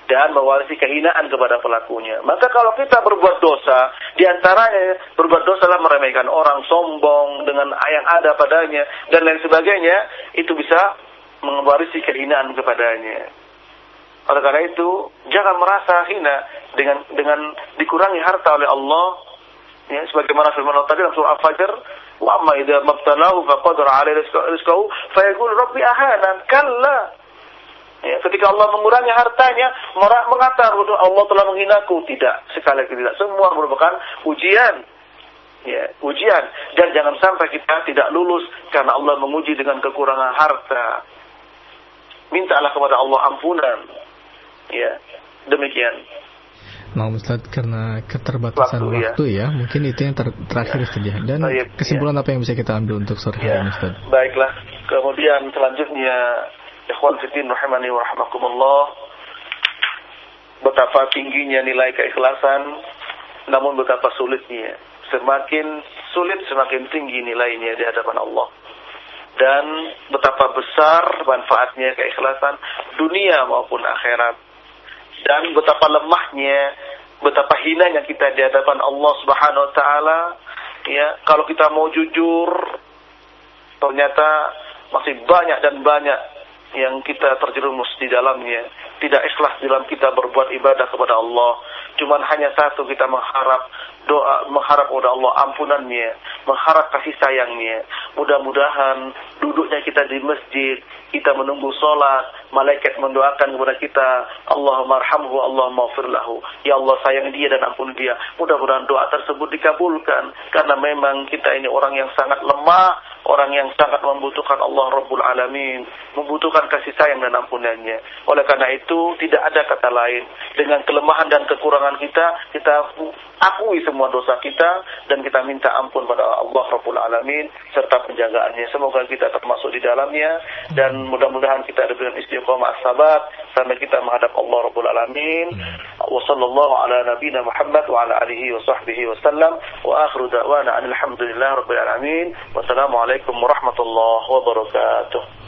dan mewarisi kehinaan kepada pelakunya. Maka kalau kita berbuat dosa, di antaranya berbuat dosa adalah meremehkan orang, sombong dengan yang ada padanya dan lain sebagainya, itu bisa mewarisi kehinaan kepadanya. Oleh karena itu, jangan merasa hina dengan dengan dikurangi harta oleh Allah. Ya, sebagaimana firman Allah tadi dalam surah Al-Fajr, "Wa amma idza mabtalahu faqadara 'alaihi rizqahu fayaqul rabbi ahanan." Kalla Ya, ketika Allah mengurangi hartanya, mengatakan Allah telah menghinaku. Tidak, sekali lagi tidak. Semua merupakan ujian. Ya, ujian. Dan jangan sampai kita tidak lulus karena Allah menguji dengan kekurangan harta. Mintalah kepada Allah ampunan. Ya, demikian. Nah Ustaz, karena keterbatasan waktu, waktu ya. ya, mungkin itu yang ter terakhir ya. saja. Dan oh, iya, kesimpulan ya. apa yang bisa kita ambil untuk sore hari ya. ini Ustaz? Baiklah, kemudian selanjutnya Ikhwan fitin rahimani wa rahmakumullah. Betapa tingginya nilai keikhlasan, namun betapa sulitnya. Semakin sulit, semakin tinggi nilainya di hadapan Allah. Dan betapa besar manfaatnya keikhlasan dunia maupun akhirat. Dan betapa lemahnya, betapa hinanya kita di hadapan Allah Subhanahu wa taala. Ya, kalau kita mau jujur, ternyata masih banyak dan banyak yang kita terjerumus di dalamnya, tidak ikhlas dalam kita berbuat ibadah kepada Allah. Cuman hanya satu kita mengharap doa, mengharap kepada Allah ampunannya, mengharap kasih sayangnya. Mudah-mudahan duduknya kita di masjid, kita menunggu sholat, malaikat mendoakan kepada kita, Allahumma arhamhu, Allahumma lahu. Ya Allah sayang dia dan ampun dia. Mudah-mudahan doa tersebut dikabulkan. Karena memang kita ini orang yang sangat lemah, orang yang sangat membutuhkan Allah Rabbul Alamin, membutuhkan kasih sayang dan ampunannya. Oleh karena itu, tidak ada kata lain. Dengan kelemahan dan kekurangan kita, kita akui semua dosa kita, dan kita minta ampun pada Allah Rabbul Alamin, serta penjagaannya. Semoga kita termasuk di dalamnya, dan mudah-mudahan kita dengan istiqomah sabat sampai kita menghadap Allah Rabbul Alamin. Wa ala nabiyina Muhammad wa ala alihi wa sahbihi wa sallam wa akhiru da'wana alhamdulillah rabbil alamin. Wassalamualaikum warahmatullahi wabarakatuh.